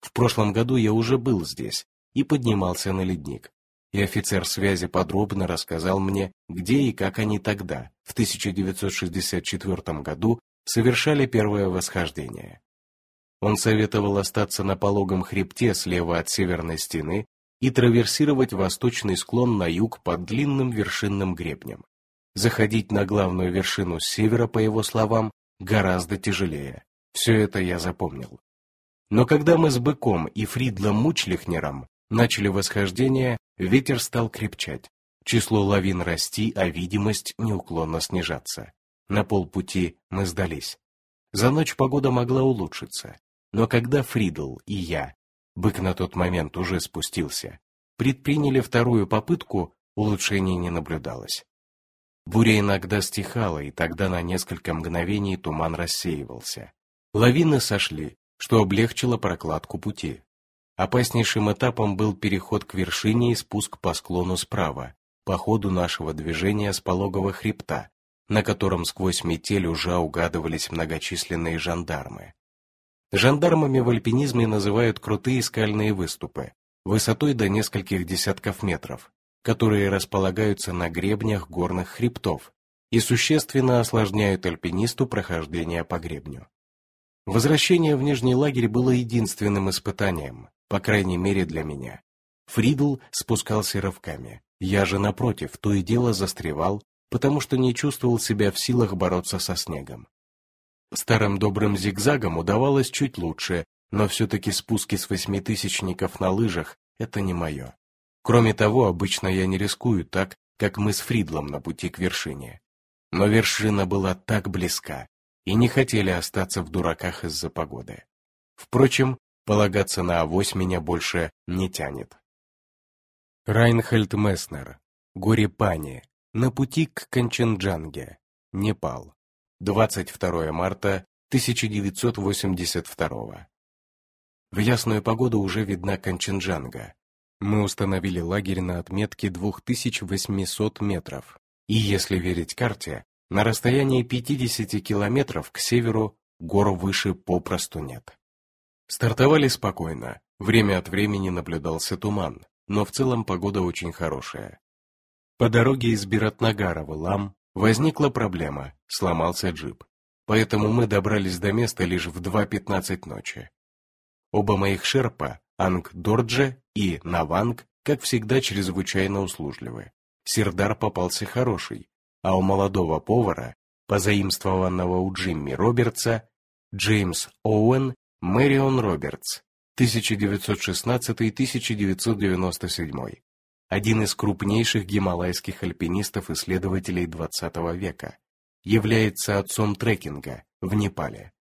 В прошлом году я уже был здесь и поднимался на ледник и офицер связи подробно рассказал мне, где и как они тогда, в 1964 году, совершали первое восхождение. Он советовал остаться на пологом хребте слева от северной стены и траверсировать восточный склон на юг под длинным вершинным гребнем. Заходить на главную вершину с севера, по его словам, гораздо тяжелее. Все это я запомнил. Но когда мы с Быком и Фридлом Мучлихнером начали восхождение, ветер стал крепчать, число лавин расти, а видимость неуклонно снижаться. На полпути мы сдались. За ночь погода могла улучшиться, но когда Фридл и я, бык на тот момент уже спустился, предприняли вторую попытку, улучшений не наблюдалось. Буря иногда стихала, и тогда на несколько мгновений туман рассеивался. Лавины сошли, что облегчило прокладку пути. Опаснейшим этапом был переход к вершине и спуск по склону справа, по ходу нашего движения с пологого хребта, на котором сквозь метель уже угадывались многочисленные жандармы. Жандармами в альпинизме называют крутые скальные выступы, высотой до нескольких десятков метров, которые располагаются на гребнях горных хребтов и существенно осложняют альпинисту прохождение по гребню. Возвращение в Нижний лагерь было единственным испытанием, по крайней мере для меня. Фридл спускался рывками. Я же, напротив, то и дело застревал, потому что не чувствовал себя в силах бороться со снегом. Старым добрым зигзагом удавалось чуть лучше, но все-таки спуски с восьмитысячников на лыжах — это не мое. Кроме того, обычно я не рискую так, как мы с Фридлом на пути к вершине. Но вершина была так близка, и не хотели остаться в дураках из-за погоды. Впрочем, Полагаться на авось меня больше не тянет. Райнхельд Месснер. Горе Пани. На пути к Канченджанге. Непал. 22 марта 1982. В ясную погоду уже видна Канченджанга. Мы установили лагерь на отметке 2800 метров. И если верить карте, на расстоянии 50 километров к северу гор выше попросту нет. Стартовали спокойно, время от времени наблюдался туман, но в целом погода очень хорошая. По дороге из Биратнагара в Илам возникла проблема, сломался джип, поэтому мы добрались до места лишь в 2.15 ночи. Оба моих шерпа, Анг Дорджа и Наванг, как всегда, чрезвычайно услужливы. Сердар попался хороший, а у молодого повара, позаимствованного у Джимми Робертса, Джеймс Оуэн, Мэрион Робертс, 1916-1997, один из крупнейших гималайских альпинистов-исследователей XX века, является отцом трекинга в Непале.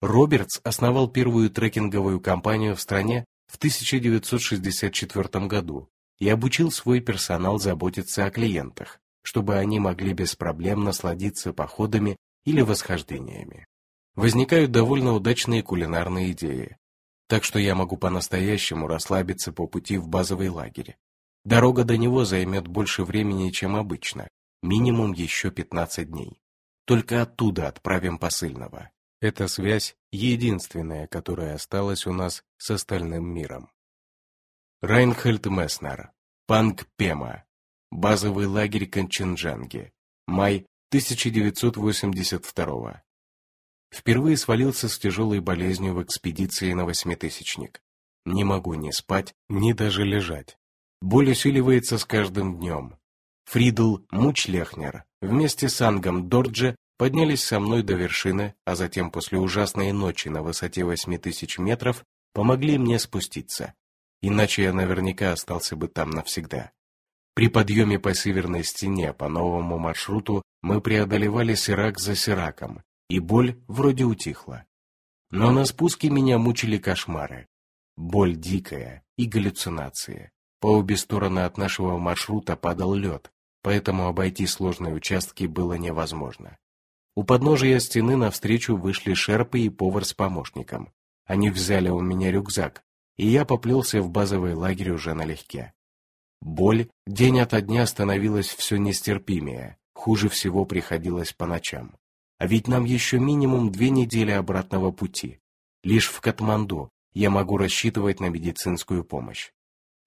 Робертс основал первую трекинговую компанию в стране в 1964 году и обучил свой персонал заботиться о клиентах, чтобы они могли без проблем насладиться походами или восхождениями. Возникают довольно удачные кулинарные идеи, так что я могу по-настоящему расслабиться по пути в базовый лагерь. Дорога до него займет больше времени, чем обычно, минимум еще 15 дней. Только оттуда отправим посыльного. Эта связь единственная, которая осталась у нас с остальным миром. Райнхельд Месснер, Панк Пема, базовый лагерь Канченджанги, май 1982 Впервые свалился с тяжелой болезнью в экспедиции на восьмитысячник. Не могу ни спать, ни даже лежать. Боль усиливается с каждым днем. Фридл Мучлехнер вместе с Ангом Дордже поднялись со мной до вершины, а затем после ужасной ночи на высоте 8000 метров помогли мне спуститься. Иначе я наверняка остался бы там навсегда. При подъеме по северной стене по новому маршруту мы преодолевали сирак за сираком, и боль вроде утихла. Но на спуске меня мучили кошмары. Боль дикая и галлюцинации. По обе стороны от нашего маршрута падал лед, поэтому обойти сложные участки было невозможно. У подножия стены навстречу вышли шерпы и повар с помощником. Они взяли у меня рюкзак, и я поплелся в базовый лагерь уже налегке. Боль день ото дня становилась все нестерпимее, хуже всего приходилось по ночам. А ведь нам еще минимум две недели обратного пути. Лишь в Катманду я могу рассчитывать на медицинскую помощь.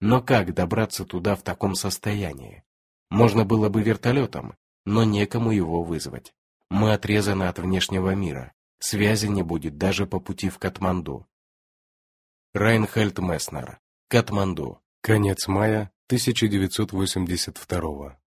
Но как добраться туда в таком состоянии? Можно было бы вертолетом, но некому его вызвать. Мы отрезаны от внешнего мира. Связи не будет даже по пути в Катманду. Райнхельд Месснер. Катманду. Конец мая 1982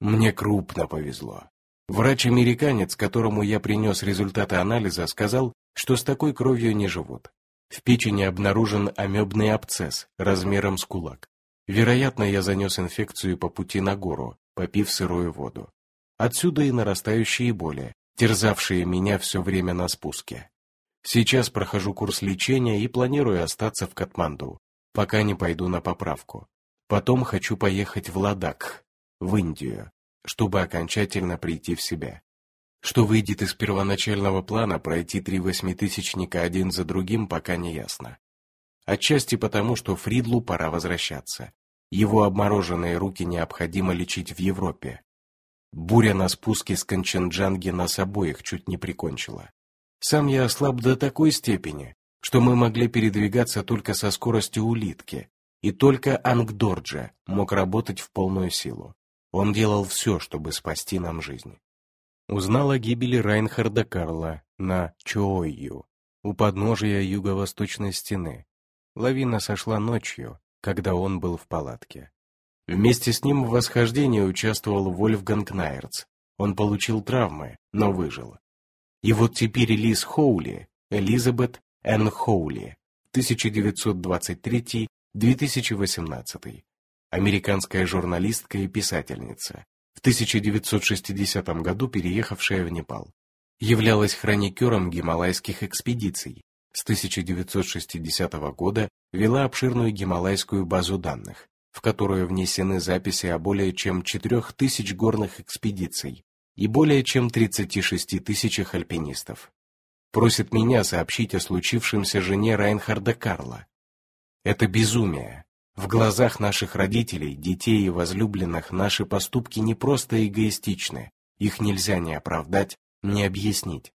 Мне крупно повезло. Врач-американец, которому я принес результаты анализа, сказал, что с такой кровью не живут. В печени обнаружен амебный абсцесс размером с кулак. Вероятно, я занес инфекцию по пути на гору, попив сырую воду. Отсюда и нарастающие боли, терзавшие меня все время на спуске. Сейчас прохожу курс лечения и планирую остаться в Катманду, пока не пойду на поправку. Потом хочу поехать в Ладак, в Индию, чтобы окончательно прийти в себя. Что выйдет из первоначального плана пройти три восьмитысячника один за другим, пока не ясно. Отчасти потому, что Фридлу пора возвращаться. Его обмороженные руки необходимо лечить в Европе, Буря на спуске с Канченджанги нас обоих чуть не прикончила. Сам я ослаб до такой степени, что мы могли передвигаться только со скоростью улитки, и только Ангдорджа мог работать в полную силу. Он делал все, чтобы спасти нам жизнь. Узнал о гибели Райнхарда Карла на Чоою, у подножия юго-восточной стены. Лавина сошла ночью, когда он был в палатке. Вместе с ним в восхождении участвовал Вольфганг Найерц. Он получил травмы, но выжил. И вот теперь Лиз Хоули, Элизабет Н. Хоули, 1923-2018, американская журналистка и писательница, в 1960 году переехавшая в Непал, являлась хроникером гималайских экспедиций. С 1960 года вела обширную гималайскую базу данных, в которую внесены записи о более чем 4000 горных экспедиций и более чем 36 тысячах альпинистов. Просит меня сообщить о случившемся жене Райнхарда Карла. Это безумие. В глазах наших родителей, детей и возлюбленных наши поступки не просто эгоистичны, их нельзя ни оправдать, ни объяснить.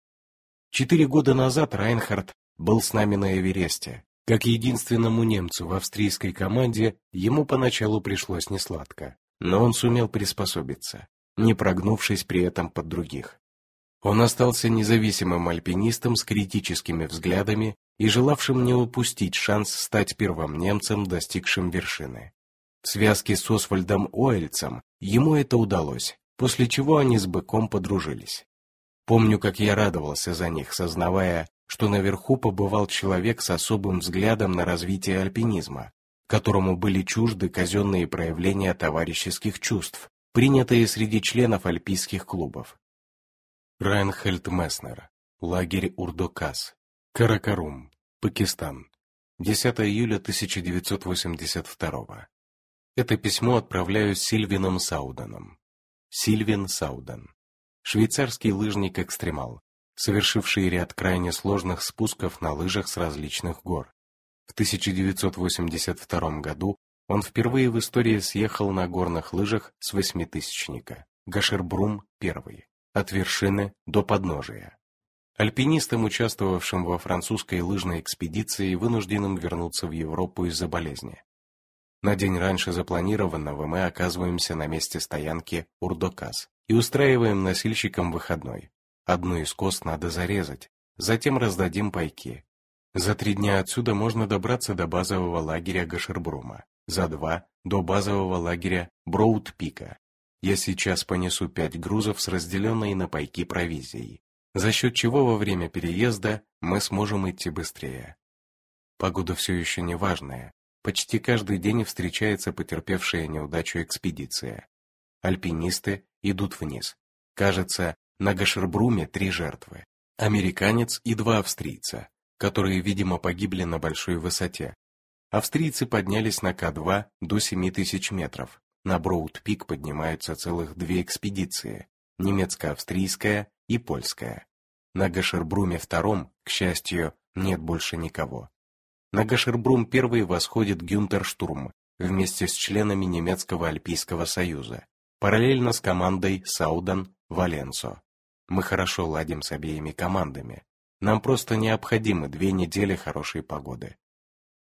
Четыре года назад Райнхард был с нами на Эвересте, как единственному немцу в австрийской команде, ему поначалу пришлось несладко, но он сумел приспособиться, не прогнувшись при этом под других. Он остался независимым альпинистом с критическими взглядами и желавшим не упустить шанс стать первым немцем, достигшим вершины. В связке с Освальдом Оэльцем ему это удалось, после чего они с быком подружились. Помню, как я радовался за них, сознавая, что наверху побывал человек с особым взглядом на развитие альпинизма, которому были чужды казенные проявления товарищеских чувств, принятые среди членов альпийских клубов. Райнхельд Месснер, лагерь Урдокас, Каракарум, Пакистан, 10 июля 1982 Это письмо отправляю Сильвином Сауданом. Сильвин Саудан. Швейцарский лыжник-экстремал, совершивший ряд крайне сложных спусков на лыжах с различных гор. В 1982 году он впервые в истории съехал на горных лыжах с восьмитысячника, Гашербрум первый, от вершины до подножия. Альпинистам, участвовавшим во французской лыжной экспедиции, вынужденным вернуться в Европу из-за болезни. На день раньше запланированного мы оказываемся на месте стоянки Урдокас и устраиваем носильщикам выходной. Одну из кост надо зарезать, затем раздадим пайки. За три дня отсюда можно добраться до базового лагеря Гашербрума, за два – до базового лагеря Броуд-Пика. Я сейчас понесу пять грузов с разделенной на пайки провизией за счет чего во время переезда мы сможем идти быстрее. Погода все еще не важная, почти каждый день встречается потерпевшая неудачу экспедиция. Альпинисты идут вниз. Кажется, на Гашербруме три жертвы. Американец и два австрийца, которые, видимо, погибли на большой высоте. Австрийцы поднялись на К2 до 7000 метров. На Броуд-Пик поднимаются целых две экспедиции – немецко-австрийская и польская. На Гашербруме втором, к счастью, нет больше никого. На Гашербрум первый восходит Гюнтер Штурм вместе с членами немецкого Альпийского союза, параллельно с командой Саудан Валенсо. Мы хорошо ладим с обеими командами. Нам просто необходимы две недели хорошей погоды.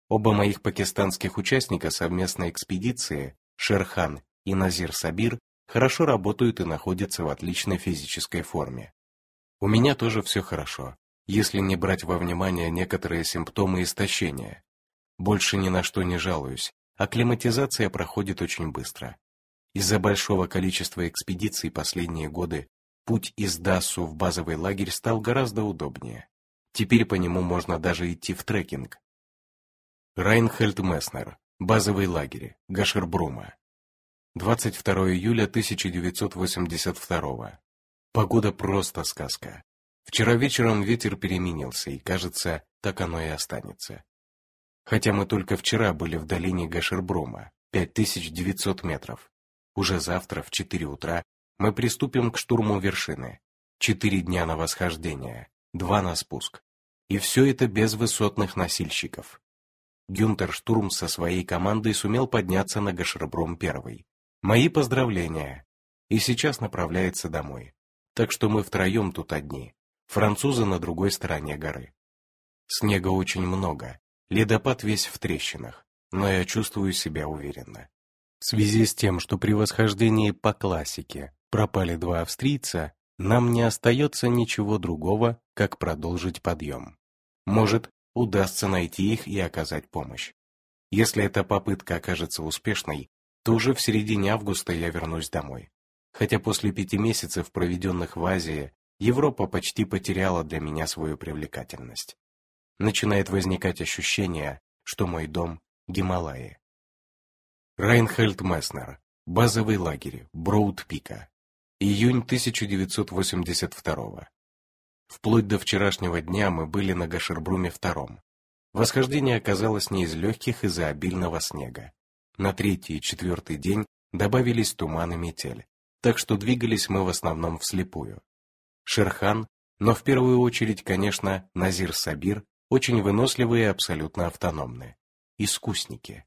Оба моих пакистанских участника совместной экспедиции, Шерхан и Назир Сабир, хорошо работают и находятся в отличной физической форме. У меня тоже все хорошо, если не брать во внимание некоторые симптомы истощения. Больше ни на что не жалуюсь, акклиматизация проходит очень быстро. Из-за большого количества экспедиций последние годы путь из Дассу в базовый лагерь стал гораздо удобнее. Теперь по нему можно даже идти в трекинг. Райнхельд Месснер, базовый лагерь, Гашербрума. 22 июля 1982. Погода просто сказка. Вчера вечером ветер переменился, и, кажется, так оно и останется. Хотя мы только вчера были в долине Гашербрума, 5900 метров. Уже завтра в 4 утра мы приступим к штурму вершины. Четыре дня на восхождение, два на спуск. И все это без высотных носильщиков. Гюнтер Штурм со своей командой сумел подняться на Гашербрум первый. Мои поздравления. И сейчас направляется домой. Так что мы втроем тут одни. Французы на другой стороне горы. Снега очень много. Ледопад весь в трещинах. Но я чувствую себя уверенно. В связи с тем, что при восхождении по классике пропали два австрийца, нам не остается ничего другого, как продолжить подъем. Может, удастся найти их и оказать помощь. Если эта попытка окажется успешной, то уже в середине августа я вернусь домой. Хотя после пяти месяцев, проведенных в Азии, Европа почти потеряла для меня свою привлекательность. Начинает возникать ощущение, что мой дом — Гималаи. Райнхельд Месснер. Базовый лагерь. Броуд-Пика. Июнь 1982 Вплоть до вчерашнего дня мы были на Гашербруме втором. Восхождение оказалось не из легких из-за обильного снега. На третий и четвертый день добавились туман и метель, так что двигались мы в основном вслепую. Шерхан, но в первую очередь, конечно, Назир Сабир, очень выносливые и абсолютно автономные. Искусники.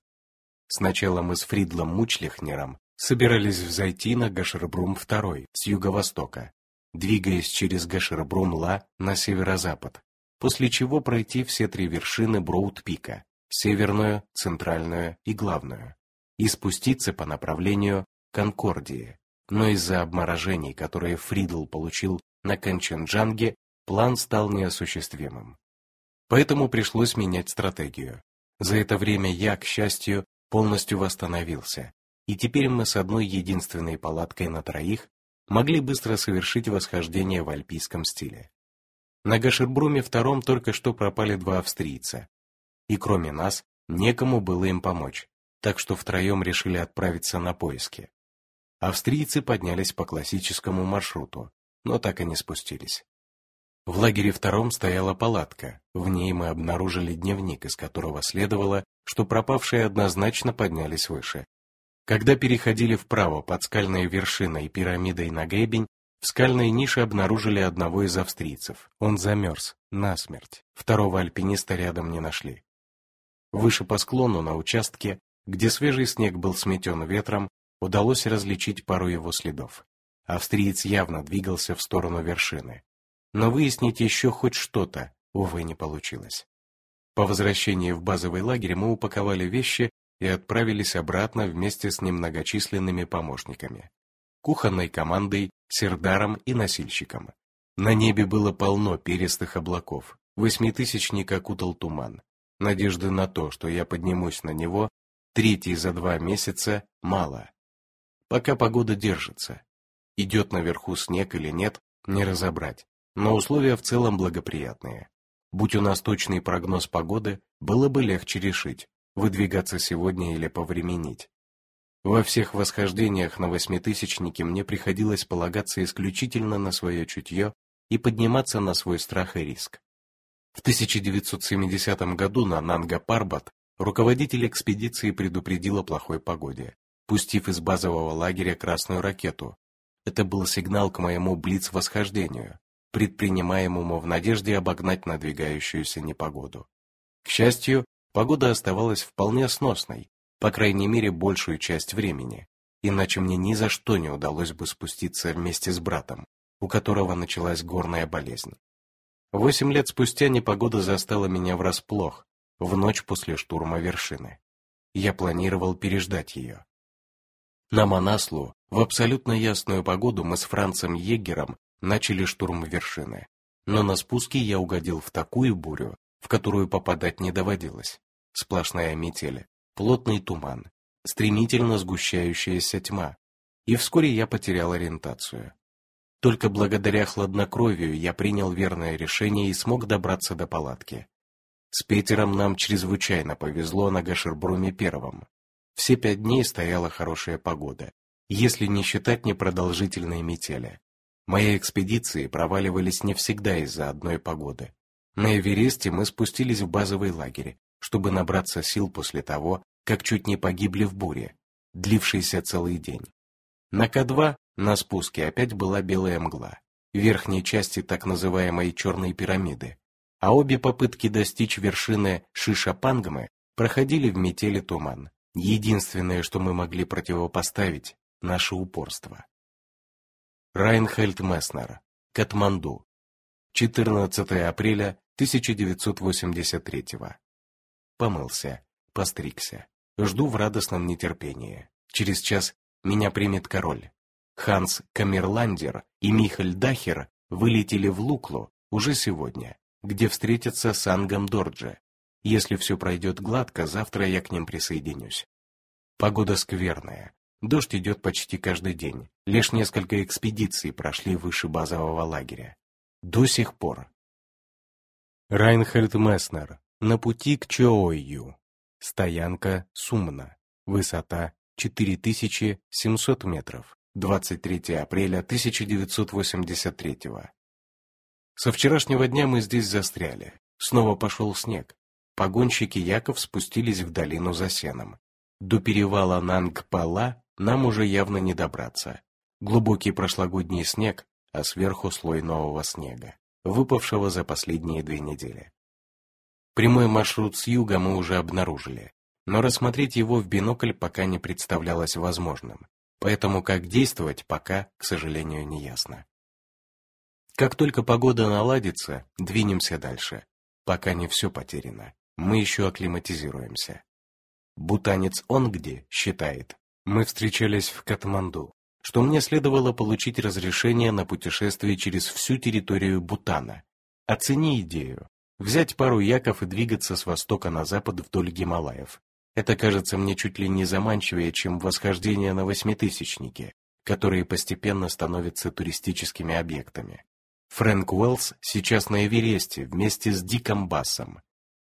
Сначала мы с Фридлом Мучлихнером собирались взойти на Гашербрум II с юго-востока, двигаясь через Гашербрум-Ла на северо-запад, после чего пройти все три вершины Броуд-Пика, северную, центральную и главную и спуститься по направлению Конкордии. Но из-за обморожений, которые Фридл получил на Канченджанге, план стал неосуществимым. Поэтому пришлось менять стратегию. За это время я, к счастью, полностью восстановился, и теперь мы с одной единственной палаткой на троих могли быстро совершить восхождение в альпийском стиле. На Гашербруме втором только что пропали два австрийца, и кроме нас некому было им помочь, так что втроем решили отправиться на поиски. Австрийцы поднялись по классическому маршруту, но так и не спустились. В лагере втором стояла палатка, в ней мы обнаружили дневник, из которого следовало, что пропавшие однозначно поднялись выше. Когда переходили вправо под скальной и пирамидой на гребень, в скальной нише обнаружили одного из австрийцев. Он замерз, насмерть. Второго альпиниста рядом не нашли. Выше по склону на участке, где свежий снег был сметен ветром, удалось различить пару его следов. Австриец явно двигался в сторону вершины но выяснить еще хоть что-то, увы, не получилось. По возвращении в базовый лагерь мы упаковали вещи и отправились обратно вместе с немногочисленными помощниками. Кухонной командой, сердаром и носильщиком. На небе было полно перистых облаков, восьмитысячник окутал туман. Надежды на то, что я поднимусь на него, третий за два месяца, мало. Пока погода держится. Идет наверху снег или нет, не разобрать но условия в целом благоприятные. Будь у нас точный прогноз погоды, было бы легче решить, выдвигаться сегодня или повременить. Во всех восхождениях на восьмитысячнике мне приходилось полагаться исключительно на свое чутье и подниматься на свой страх и риск. В 1970 году на Нанга-Парбат руководитель экспедиции предупредил о плохой погоде, пустив из базового лагеря красную ракету. Это был сигнал к моему блиц-восхождению, предпринимаемому в надежде обогнать надвигающуюся непогоду. К счастью, погода оставалась вполне сносной, по крайней мере большую часть времени, иначе мне ни за что не удалось бы спуститься вместе с братом, у которого началась горная болезнь. Восемь лет спустя непогода застала меня врасплох, в ночь после штурма вершины. Я планировал переждать ее. На Манаслу в абсолютно ясную погоду мы с Францем Егером начали штурм вершины. Но на спуске я угодил в такую бурю, в которую попадать не доводилось. Сплошная метель, плотный туман, стремительно сгущающаяся тьма. И вскоре я потерял ориентацию. Только благодаря хладнокровию я принял верное решение и смог добраться до палатки. С Петером нам чрезвычайно повезло на Гашербруме первом. Все пять дней стояла хорошая погода, если не считать непродолжительной метели. Мои экспедиции проваливались не всегда из-за одной погоды. На Эвересте мы спустились в базовый лагерь, чтобы набраться сил после того, как чуть не погибли в буре, длившейся целый день. На К2 на спуске опять была белая мгла, верхней части так называемой черной пирамиды, а обе попытки достичь вершины Шишапангмы проходили в метели туман. Единственное, что мы могли противопоставить – наше упорство. Райнхельд Месснер. Катманду. 14 апреля 1983 Помылся, постригся. Жду в радостном нетерпении. Через час меня примет король. Ханс Камерландер и Михаль Дахер вылетели в Луклу уже сегодня, где встретятся с Ангом Дорджи. Если все пройдет гладко, завтра я к ним присоединюсь. Погода скверная, Дождь идет почти каждый день. Лишь несколько экспедиций прошли выше базового лагеря. До сих пор. Райнхельд Месснер. На пути к Чоою. Стоянка Сумна. Высота 4700 метров. 23 апреля 1983 Со вчерашнего дня мы здесь застряли. Снова пошел снег. Погонщики Яков спустились в долину за сеном. До перевала Нангпала нам уже явно не добраться. Глубокий прошлогодний снег, а сверху слой нового снега, выпавшего за последние две недели. Прямой маршрут с юга мы уже обнаружили, но рассмотреть его в бинокль пока не представлялось возможным, поэтому как действовать пока, к сожалению, не ясно. Как только погода наладится, двинемся дальше. Пока не все потеряно, мы еще акклиматизируемся. Бутанец он где считает, мы встречались в Катманду, что мне следовало получить разрешение на путешествие через всю территорию Бутана. Оцени идею. взять пару яков и двигаться с востока на запад вдоль Гималаев. Это кажется мне чуть ли не заманчивее, чем восхождение на восьмитысячники, которые постепенно становятся туристическими объектами. Фрэнк Уэллс сейчас на Эвересте вместе с Диком Бассом.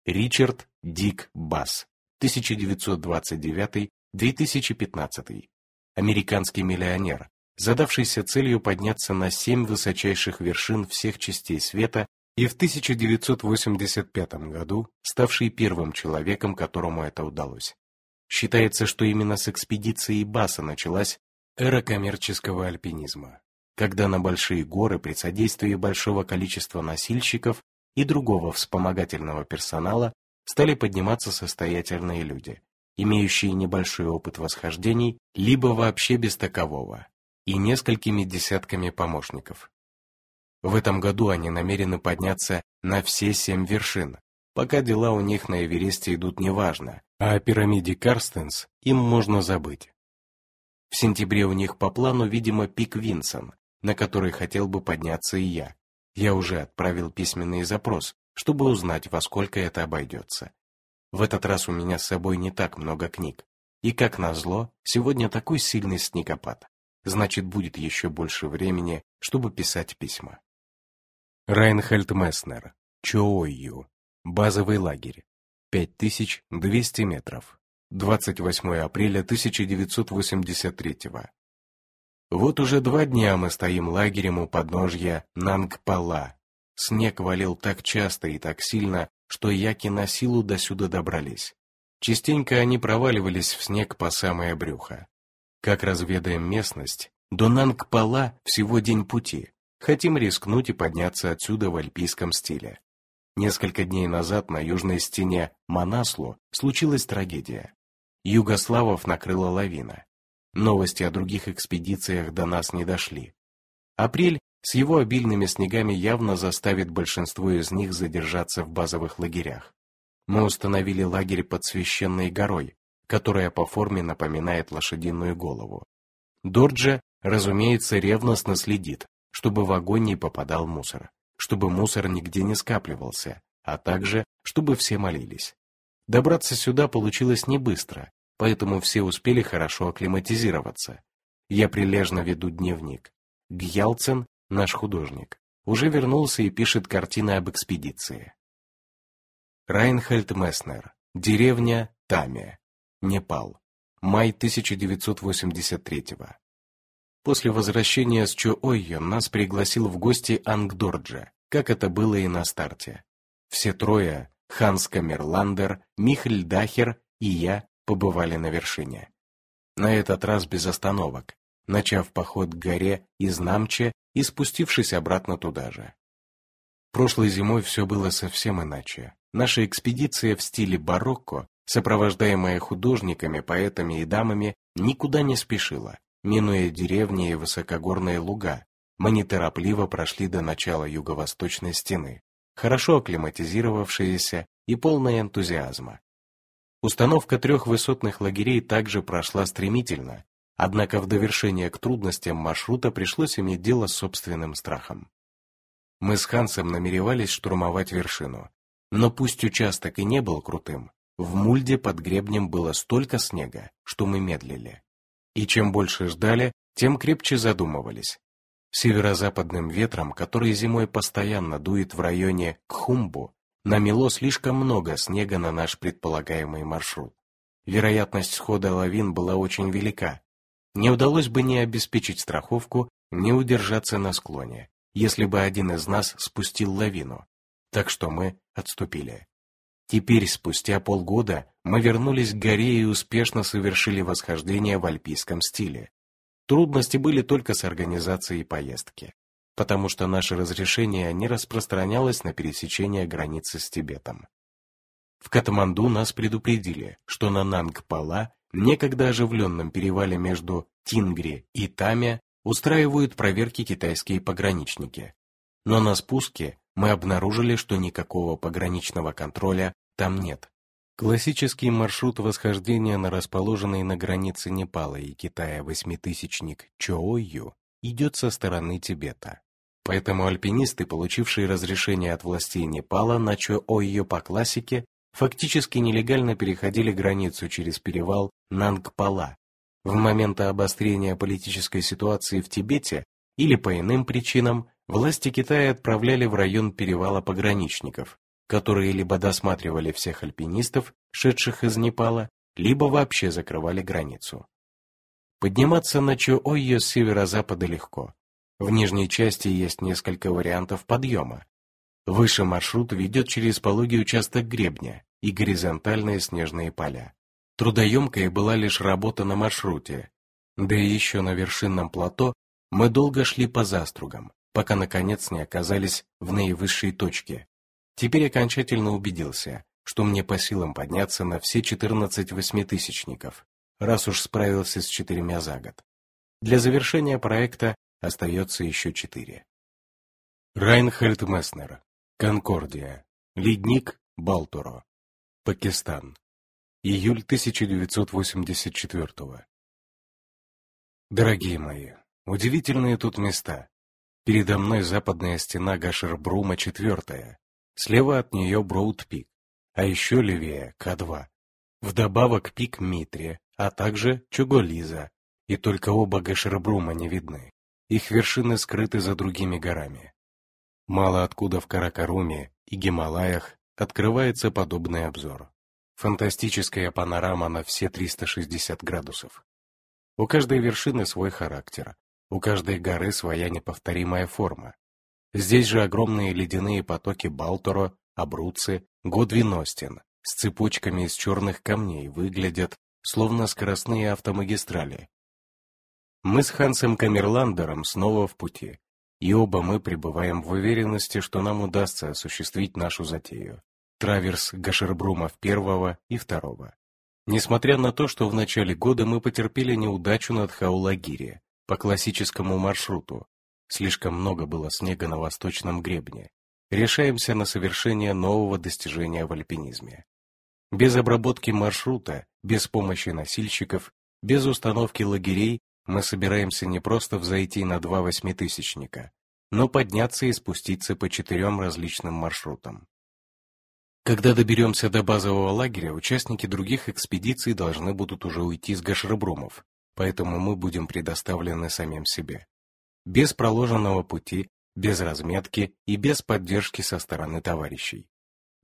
Ричард Дик Басс, 1929-2015. Американский миллионер, задавшийся целью подняться на семь высочайших вершин всех частей света и в 1985 году ставший первым человеком, которому это удалось. Считается, что именно с экспедицией Баса началась эра коммерческого альпинизма, когда на большие горы при содействии большого количества носильщиков и другого вспомогательного персонала стали подниматься состоятельные люди, имеющие небольшой опыт восхождений, либо вообще без такового, и несколькими десятками помощников. В этом году они намерены подняться на все семь вершин, пока дела у них на Эвересте идут неважно, а о пирамиде Карстенс им можно забыть. В сентябре у них по плану, видимо, пик Винсон, на который хотел бы подняться и я. Я уже отправил письменный запрос, чтобы узнать, во сколько это обойдется. В этот раз у меня с собой не так много книг. И, как назло, сегодня такой сильный снегопад. Значит, будет еще больше времени, чтобы писать письма. Райнхальд Месснер, Чоойю, базовый лагерь, 5200 метров, 28 апреля 1983 Вот уже два дня мы стоим лагерем у подножья Нангпала. Снег валил так часто и так сильно, что яки на силу до сюда добрались. Частенько они проваливались в снег по самое брюхо. Как разведаем местность, до Нангпала всего день пути. Хотим рискнуть и подняться отсюда в альпийском стиле. Несколько дней назад на южной стене Манаслу случилась трагедия. Югославов накрыла лавина. Новости о других экспедициях до нас не дошли. Апрель с его обильными снегами явно заставит большинство из них задержаться в базовых лагерях. Мы установили лагерь под священной горой, которая по форме напоминает лошадиную голову. Дорджа, разумеется, ревностно следит, чтобы в огонь не попадал мусор, чтобы мусор нигде не скапливался, а также, чтобы все молились. Добраться сюда получилось не быстро, поэтому все успели хорошо акклиматизироваться. Я прилежно веду дневник. Гьялцен, наш художник, уже вернулся и пишет картины об экспедиции. Райнхальд Месснер, деревня Тамия, Непал, май 1983 -го. После возвращения с Чоойо нас пригласил в гости Ангдорджа, как это было и на старте. Все трое, Ханс Камерландер, Михель Дахер и я, побывали на вершине. На этот раз без остановок, начав поход к горе из Намче и спустившись обратно туда же. Прошлой зимой все было совсем иначе. Наша экспедиция в стиле барокко, сопровождаемая художниками, поэтами и дамами, никуда не спешила. Минуя деревни и высокогорные луга, мы неторопливо прошли до начала юго-восточной стены, хорошо акклиматизировавшиеся и полные энтузиазма. Установка трех высотных лагерей также прошла стремительно, однако в довершение к трудностям маршрута пришлось иметь дело с собственным страхом. Мы с Хансом намеревались штурмовать вершину, но пусть участок и не был крутым, в мульде под гребнем было столько снега, что мы медлили. И чем больше ждали, тем крепче задумывались. Северо-западным ветром, который зимой постоянно дует в районе Кхумбу, намело слишком много снега на наш предполагаемый маршрут. Вероятность схода лавин была очень велика. Не удалось бы ни обеспечить страховку, ни удержаться на склоне, если бы один из нас спустил лавину. Так что мы отступили. Теперь, спустя полгода, мы вернулись к горе и успешно совершили восхождение в альпийском стиле. Трудности были только с организацией поездки, потому что наше разрешение не распространялось на пересечение границы с Тибетом. В Катманду нас предупредили, что на Нангпала, некогда оживленном перевале между Тингри и Таме, устраивают проверки китайские пограничники. Но на спуске мы обнаружили, что никакого пограничного контроля там нет. Классический маршрут восхождения на расположенный на границе Непала и Китая восьмитысячник Чоою идет со стороны Тибета. Поэтому альпинисты, получившие разрешение от властей Непала на Чо-Ойо по классике, фактически нелегально переходили границу через перевал Нангпала. В моменты обострения политической ситуации в Тибете или по иным причинам власти Китая отправляли в район перевала пограничников, которые либо досматривали всех альпинистов, шедших из Непала, либо вообще закрывали границу. Подниматься на Чоойо с северо-запада легко. В нижней части есть несколько вариантов подъема. Выше маршрут ведет через пологий участок гребня и горизонтальные снежные поля. Трудоемкой была лишь работа на маршруте. Да и еще на вершинном плато мы долго шли по застругам, пока наконец не оказались в наивысшей точке. Теперь окончательно убедился, что мне по силам подняться на все 14 восьмитысячников, раз уж справился с четырьмя за год. Для завершения проекта остается еще четыре. Райнхальд Месснер, Конкордия, Ледник, Балтуро, Пакистан, июль 1984 Дорогие мои, удивительные тут места. Передо мной западная стена Гашербрума четвертая, слева от нее Броуд-Пик, а еще левее К2. Вдобавок пик Митри, а также Чуголиза, и только оба Гашербрума не видны. Их вершины скрыты за другими горами. Мало откуда в Каракаруме и Гималаях открывается подобный обзор. Фантастическая панорама на все 360 градусов. У каждой вершины свой характер, у каждой горы своя неповторимая форма. Здесь же огромные ледяные потоки Балторо, Абруци, Годвиностин с цепочками из черных камней выглядят словно скоростные автомагистрали. Мы с Хансом Камерландером снова в пути, и оба мы пребываем в уверенности, что нам удастся осуществить нашу затею. Траверс Гашербрумов первого и второго. Несмотря на то, что в начале года мы потерпели неудачу над Хаулагири по классическому маршруту, слишком много было снега на восточном гребне, решаемся на совершение нового достижения в альпинизме. Без обработки маршрута, без помощи носильщиков, без установки лагерей мы собираемся не просто взойти на два восьмитысячника, но подняться и спуститься по четырем различным маршрутам. Когда доберемся до базового лагеря, участники других экспедиций должны будут уже уйти с Гашрабрумов, поэтому мы будем предоставлены самим себе. Без проложенного пути, без разметки и без поддержки со стороны товарищей.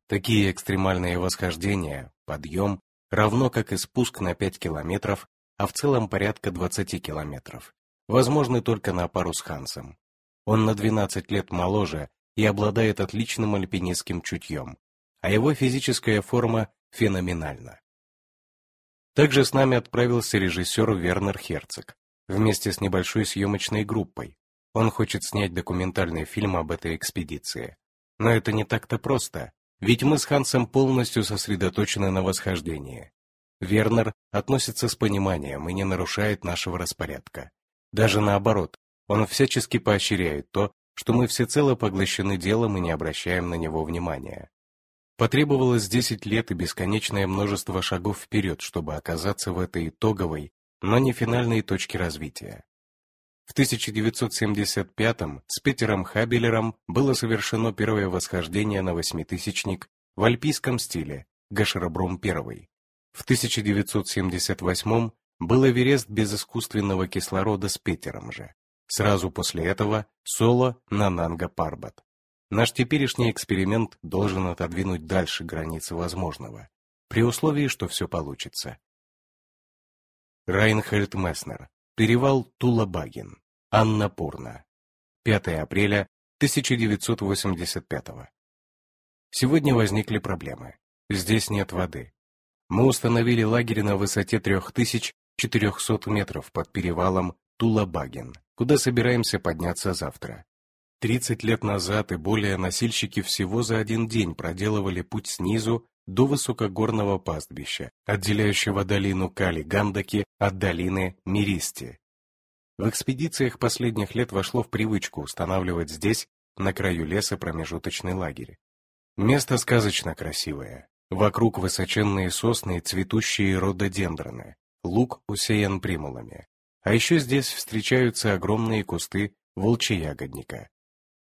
Такие экстремальные восхождения, подъем, равно как и спуск на 5 километров, а в целом порядка 20 километров, возможны только на пару с Хансом. Он на 12 лет моложе и обладает отличным альпинистским чутьем, а его физическая форма феноменальна. Также с нами отправился режиссер Вернер Херцог, вместе с небольшой съемочной группой. Он хочет снять документальный фильм об этой экспедиции. Но это не так-то просто, ведь мы с Хансом полностью сосредоточены на восхождении. Вернер относится с пониманием и не нарушает нашего распорядка. Даже наоборот, он всячески поощряет то, что мы всецело поглощены делом и не обращаем на него внимания. Потребовалось 10 лет и бесконечное множество шагов вперед, чтобы оказаться в этой итоговой, но не финальной точке развития. В 1975-м с Питером Хабелером было совершено первое восхождение на восьмитысячник в альпийском стиле Гашерабрум I. В 1978-м был Эверест без искусственного кислорода с Питером же. Сразу после этого соло на Нанга Парбат. Наш теперешний эксперимент должен отодвинуть дальше границы возможного, при условии, что все получится. Райнхельд Месснер. Перевал Тула-Багин. Анна Пурна. 5 апреля 1985 Сегодня возникли проблемы. Здесь нет воды. Мы установили лагерь на высоте 3400 метров под перевалом Тула-Багин, куда собираемся подняться завтра. 30 лет назад и более носильщики всего за один день проделывали путь снизу до высокогорного пастбища, отделяющего долину Кали-Гандаки от долины Миристи. В экспедициях последних лет вошло в привычку устанавливать здесь, на краю леса, промежуточный лагерь. Место сказочно красивое. Вокруг высоченные сосны и цветущие рододендроны. Луг усеян примулами. А еще здесь встречаются огромные кусты волчья ягодника.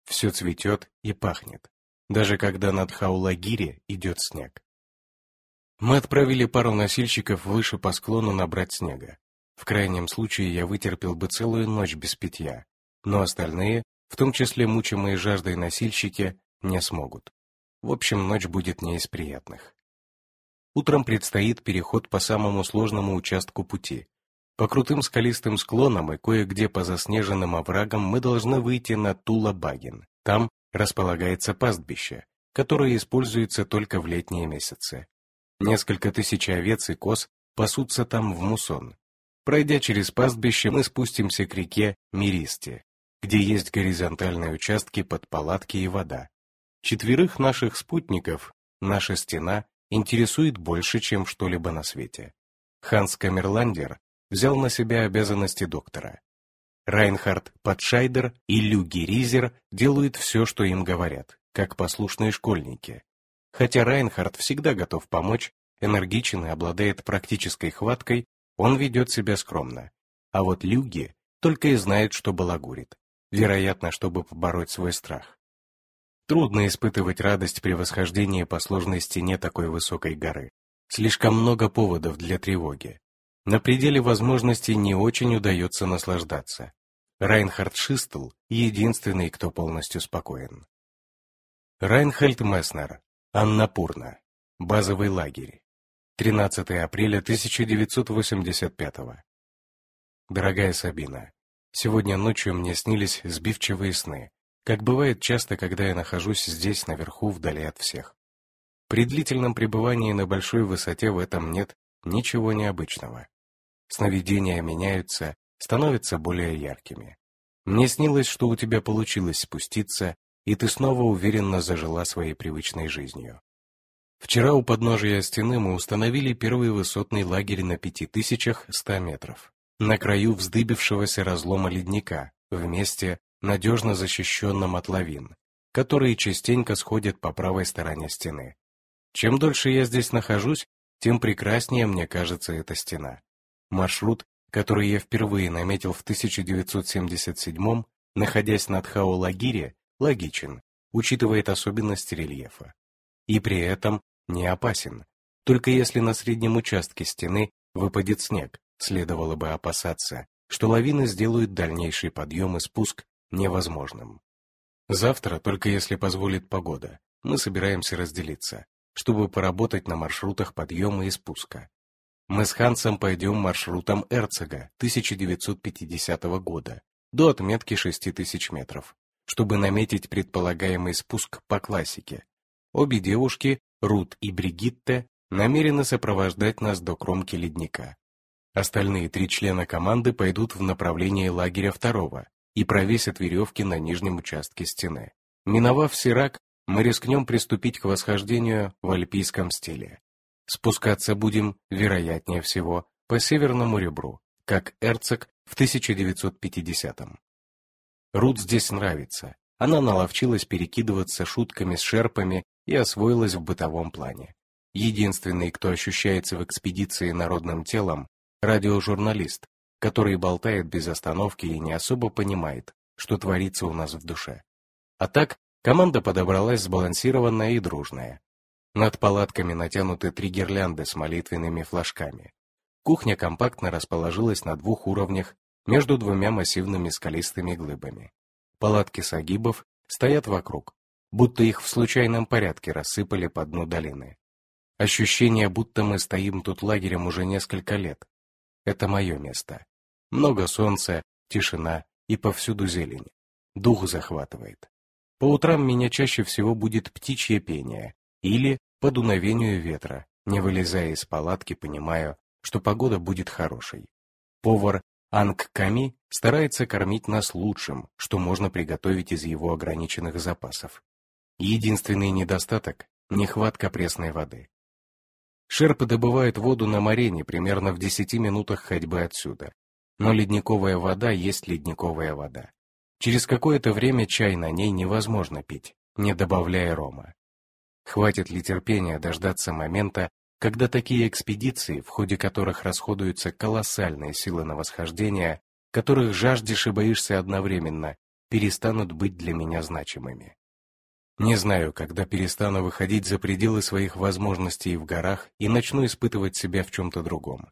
Все цветет и пахнет, даже когда над Хаулагири идет снег. Мы отправили пару носильщиков выше по склону набрать снега. В крайнем случае я вытерпел бы целую ночь без питья, но остальные, в том числе мучимые жаждой носильщики, не смогут. В общем, ночь будет не из приятных. Утром предстоит переход по самому сложному участку пути. По крутым скалистым склонам и кое-где по заснеженным оврагам мы должны выйти на Тула-Багин. Там располагается пастбище, которое используется только в летние месяцы. Несколько тысяч овец и коз пасутся там в мусон, Пройдя через пастбище, мы спустимся к реке Миристи, где есть горизонтальные участки под палатки и вода. Четверых наших спутников наша стена интересует больше, чем что-либо на свете. Ханс Камерландер взял на себя обязанности доктора. Райнхард Патшайдер и Люги Ризер делают все, что им говорят, как послушные школьники. Хотя Райнхард всегда готов помочь, энергичен и обладает практической хваткой, он ведет себя скромно. А вот Люги только и знает, что балагурит. Вероятно, чтобы побороть свой страх. Трудно испытывать радость при восхождении по сложной стене такой высокой горы. Слишком много поводов для тревоги. На пределе возможностей не очень удается наслаждаться. Райнхард Шистл — единственный, кто полностью спокоен. Райнхальд Месснер, Аннапурна, базовый лагерь. 13 апреля 1985 Дорогая Сабина, сегодня ночью мне снились сбивчивые сны, как бывает часто, когда я нахожусь здесь, наверху, вдали от всех. При длительном пребывании на большой высоте в этом нет ничего необычного. Сновидения меняются, становятся более яркими. Мне снилось, что у тебя получилось спуститься, и ты снова уверенно зажила своей привычной жизнью. Вчера у подножия стены мы установили первый высотный лагерь на 5100 метров, на краю вздыбившегося разлома ледника, в месте, надежно защищенном от лавин, которые частенько сходят по правой стороне стены. Чем дольше я здесь нахожусь, тем прекраснее мне кажется эта стена. Маршрут, который я впервые наметил в 1977 находясь над Хаулагире, логичен, учитывает особенности рельефа. И при этом не опасен. Только если на среднем участке стены выпадет снег, следовало бы опасаться, что лавины сделают дальнейший подъем и спуск невозможным. Завтра, только если позволит погода, мы собираемся разделиться, чтобы поработать на маршрутах подъема и спуска. Мы с Хансом пойдем маршрутом Эрцега 1950 года до отметки 6000 метров, чтобы наметить предполагаемый спуск по классике. Обе девушки Рут и Бригитте намерены сопровождать нас до кромки ледника. Остальные три члена команды пойдут в направлении лагеря второго и провесят веревки на нижнем участке стены. Миновав Сирак, мы рискнем приступить к восхождению в альпийском стиле. Спускаться будем, вероятнее всего, по северному ребру, как Эрцег в 1950-м. Рут здесь нравится. Она наловчилась перекидываться шутками с шерпами и освоилась в бытовом плане. Единственный, кто ощущается в экспедиции народным телом, радиожурналист, который болтает без остановки и не особо понимает, что творится у нас в душе. А так, команда подобралась сбалансированная и дружная. Над палатками натянуты три гирлянды с молитвенными флажками. Кухня компактно расположилась на двух уровнях между двумя массивными скалистыми глыбами. Палатки сагибов стоят вокруг, будто их в случайном порядке рассыпали по дну долины. Ощущение, будто мы стоим тут лагерем уже несколько лет. Это мое место. Много солнца, тишина и повсюду зелень. Дух захватывает. По утрам меня чаще всего будет птичье пение или по дуновению ветра, не вылезая из палатки, понимаю, что погода будет хорошей. Повар Анг Ками старается кормить нас лучшим, что можно приготовить из его ограниченных запасов. Единственный недостаток – нехватка пресной воды. Шерпы добывают воду на Марене примерно в 10 минутах ходьбы отсюда. Но ледниковая вода есть ледниковая вода. Через какое-то время чай на ней невозможно пить, не добавляя рома. Хватит ли терпения дождаться момента, когда такие экспедиции, в ходе которых расходуются колоссальные силы на восхождение, которых жаждешь и боишься одновременно, перестанут быть для меня значимыми. Не знаю, когда перестану выходить за пределы своих возможностей в горах и начну испытывать себя в чем-то другом.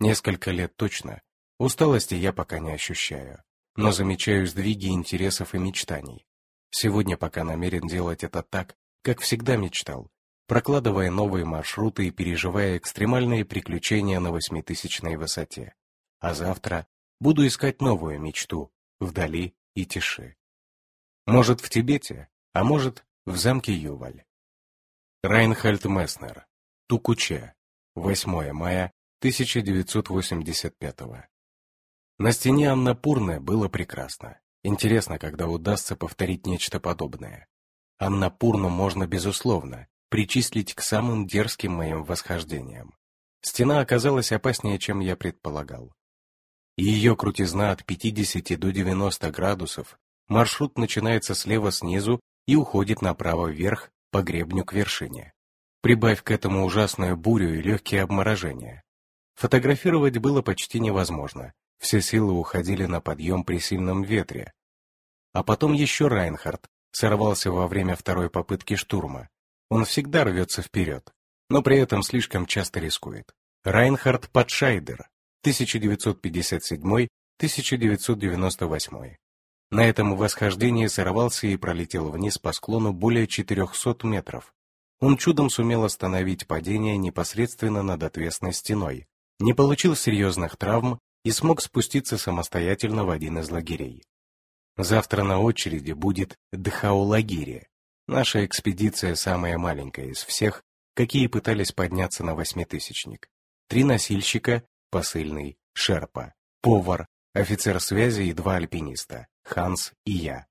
Несколько лет точно. Усталости я пока не ощущаю, но замечаю сдвиги интересов и мечтаний. Сегодня пока намерен делать это так, как всегда мечтал, прокладывая новые маршруты и переживая экстремальные приключения на восьмитысячной высоте. А завтра буду искать новую мечту, вдали и тиши. Может, в Тибете, а может, в замке Юваль. Райнхальд Месснер. Тукуче. 8 мая 1985 На стене Аннапурны было прекрасно. Интересно, когда удастся повторить нечто подобное. Аннапурну можно, безусловно, причислить к самым дерзким моим восхождениям. Стена оказалась опаснее, чем я предполагал. Ее крутизна от 50 до 90 градусов, маршрут начинается слева снизу и уходит направо вверх по гребню к вершине. Прибавь к этому ужасную бурю и легкие обморожения. Фотографировать было почти невозможно, все силы уходили на подъем при сильном ветре. А потом еще Райнхард сорвался во время второй попытки штурма. Он всегда рвется вперед, но при этом слишком часто рискует. Райнхард Патшайдер, 1957-1998. На этом восхождении сорвался и пролетел вниз по склону более 400 метров. Он чудом сумел остановить падение непосредственно над отвесной стеной, не получил серьезных травм и смог спуститься самостоятельно в один из лагерей. Завтра на очереди будет Дхаулагири. Наша экспедиция самая маленькая из всех, какие пытались подняться на восьмитысячник. Три носильщика, посыльный, шерпа, повар, офицер связи и два альпиниста. Ханс и я.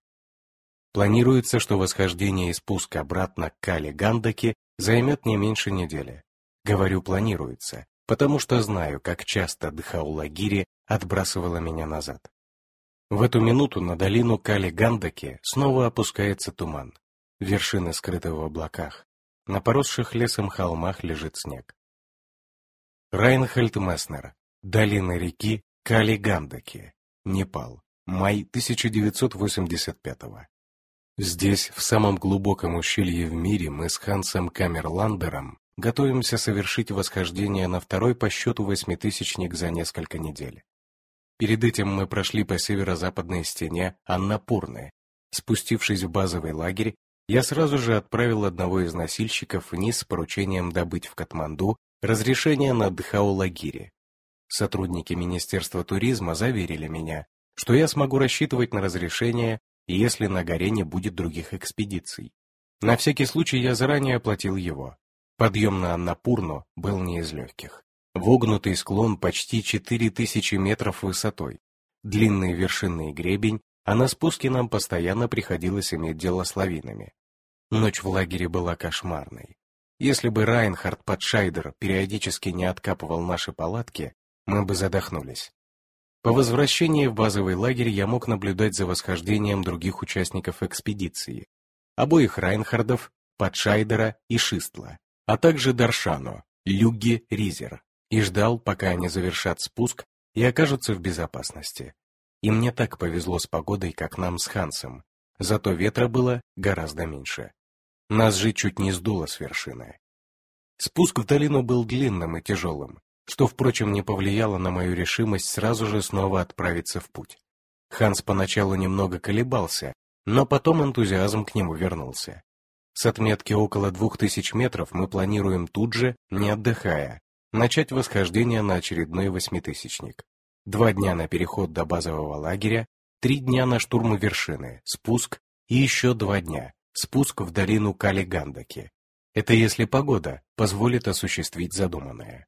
Планируется, что восхождение и спуск обратно к Кали-Гандаке займет не меньше недели. Говорю «планируется», потому что знаю, как часто Дхаулагири отбрасывала меня назад. В эту минуту на долину Кали-Гандаке снова опускается туман. Вершины скрыты в облаках. На поросших лесом холмах лежит снег. Райнхальд Месснер. Долина реки Кали-Гандаке. Непал. Май 1985 -го. Здесь, в самом глубоком ущелье в мире, мы с Хансом Камерландером готовимся совершить восхождение на второй по счету восьмитысячник за несколько недель. Перед этим мы прошли по северо-западной стене Аннапурны. Спустившись в базовый лагерь, я сразу же отправил одного из носильщиков вниз с поручением добыть в Катманду разрешение на Дхаулагире. Сотрудники Министерства туризма заверили меня, что я смогу рассчитывать на разрешение, если на горе не будет других экспедиций. На всякий случай я заранее оплатил его. Подъем на Аннапурну был не из легких. Вогнутый склон почти 4000 метров высотой, длинный вершинный гребень, а на спуске нам постоянно приходилось иметь дело с лавинами. Ночь в лагере была кошмарной. Если бы Райнхард Подшайдер периодически не откапывал наши палатки, мы бы задохнулись. По возвращении в базовый лагерь я мог наблюдать за восхождением других участников экспедиции, обоих Райнхардов, Патшайдера и Шистла, а также Даршану, Люгги Ризер, и ждал, пока они завершат спуск и окажутся в безопасности. И мне так повезло с погодой, как нам с Хансом, зато ветра было гораздо меньше. Нас же чуть не сдуло с вершины. Спуск в долину был длинным и тяжелым, что, впрочем, не повлияло на мою решимость сразу же снова отправиться в путь. Ханс поначалу немного колебался, но потом энтузиазм к нему вернулся. С отметки около двух тысяч метров мы планируем тут же, не отдыхая, начать восхождение на очередной восьмитысячник. Два дня на переход до базового лагеря, три дня на штурм вершины, спуск и еще два дня, спуск в долину Калигандаки. Это если погода позволит осуществить задуманное.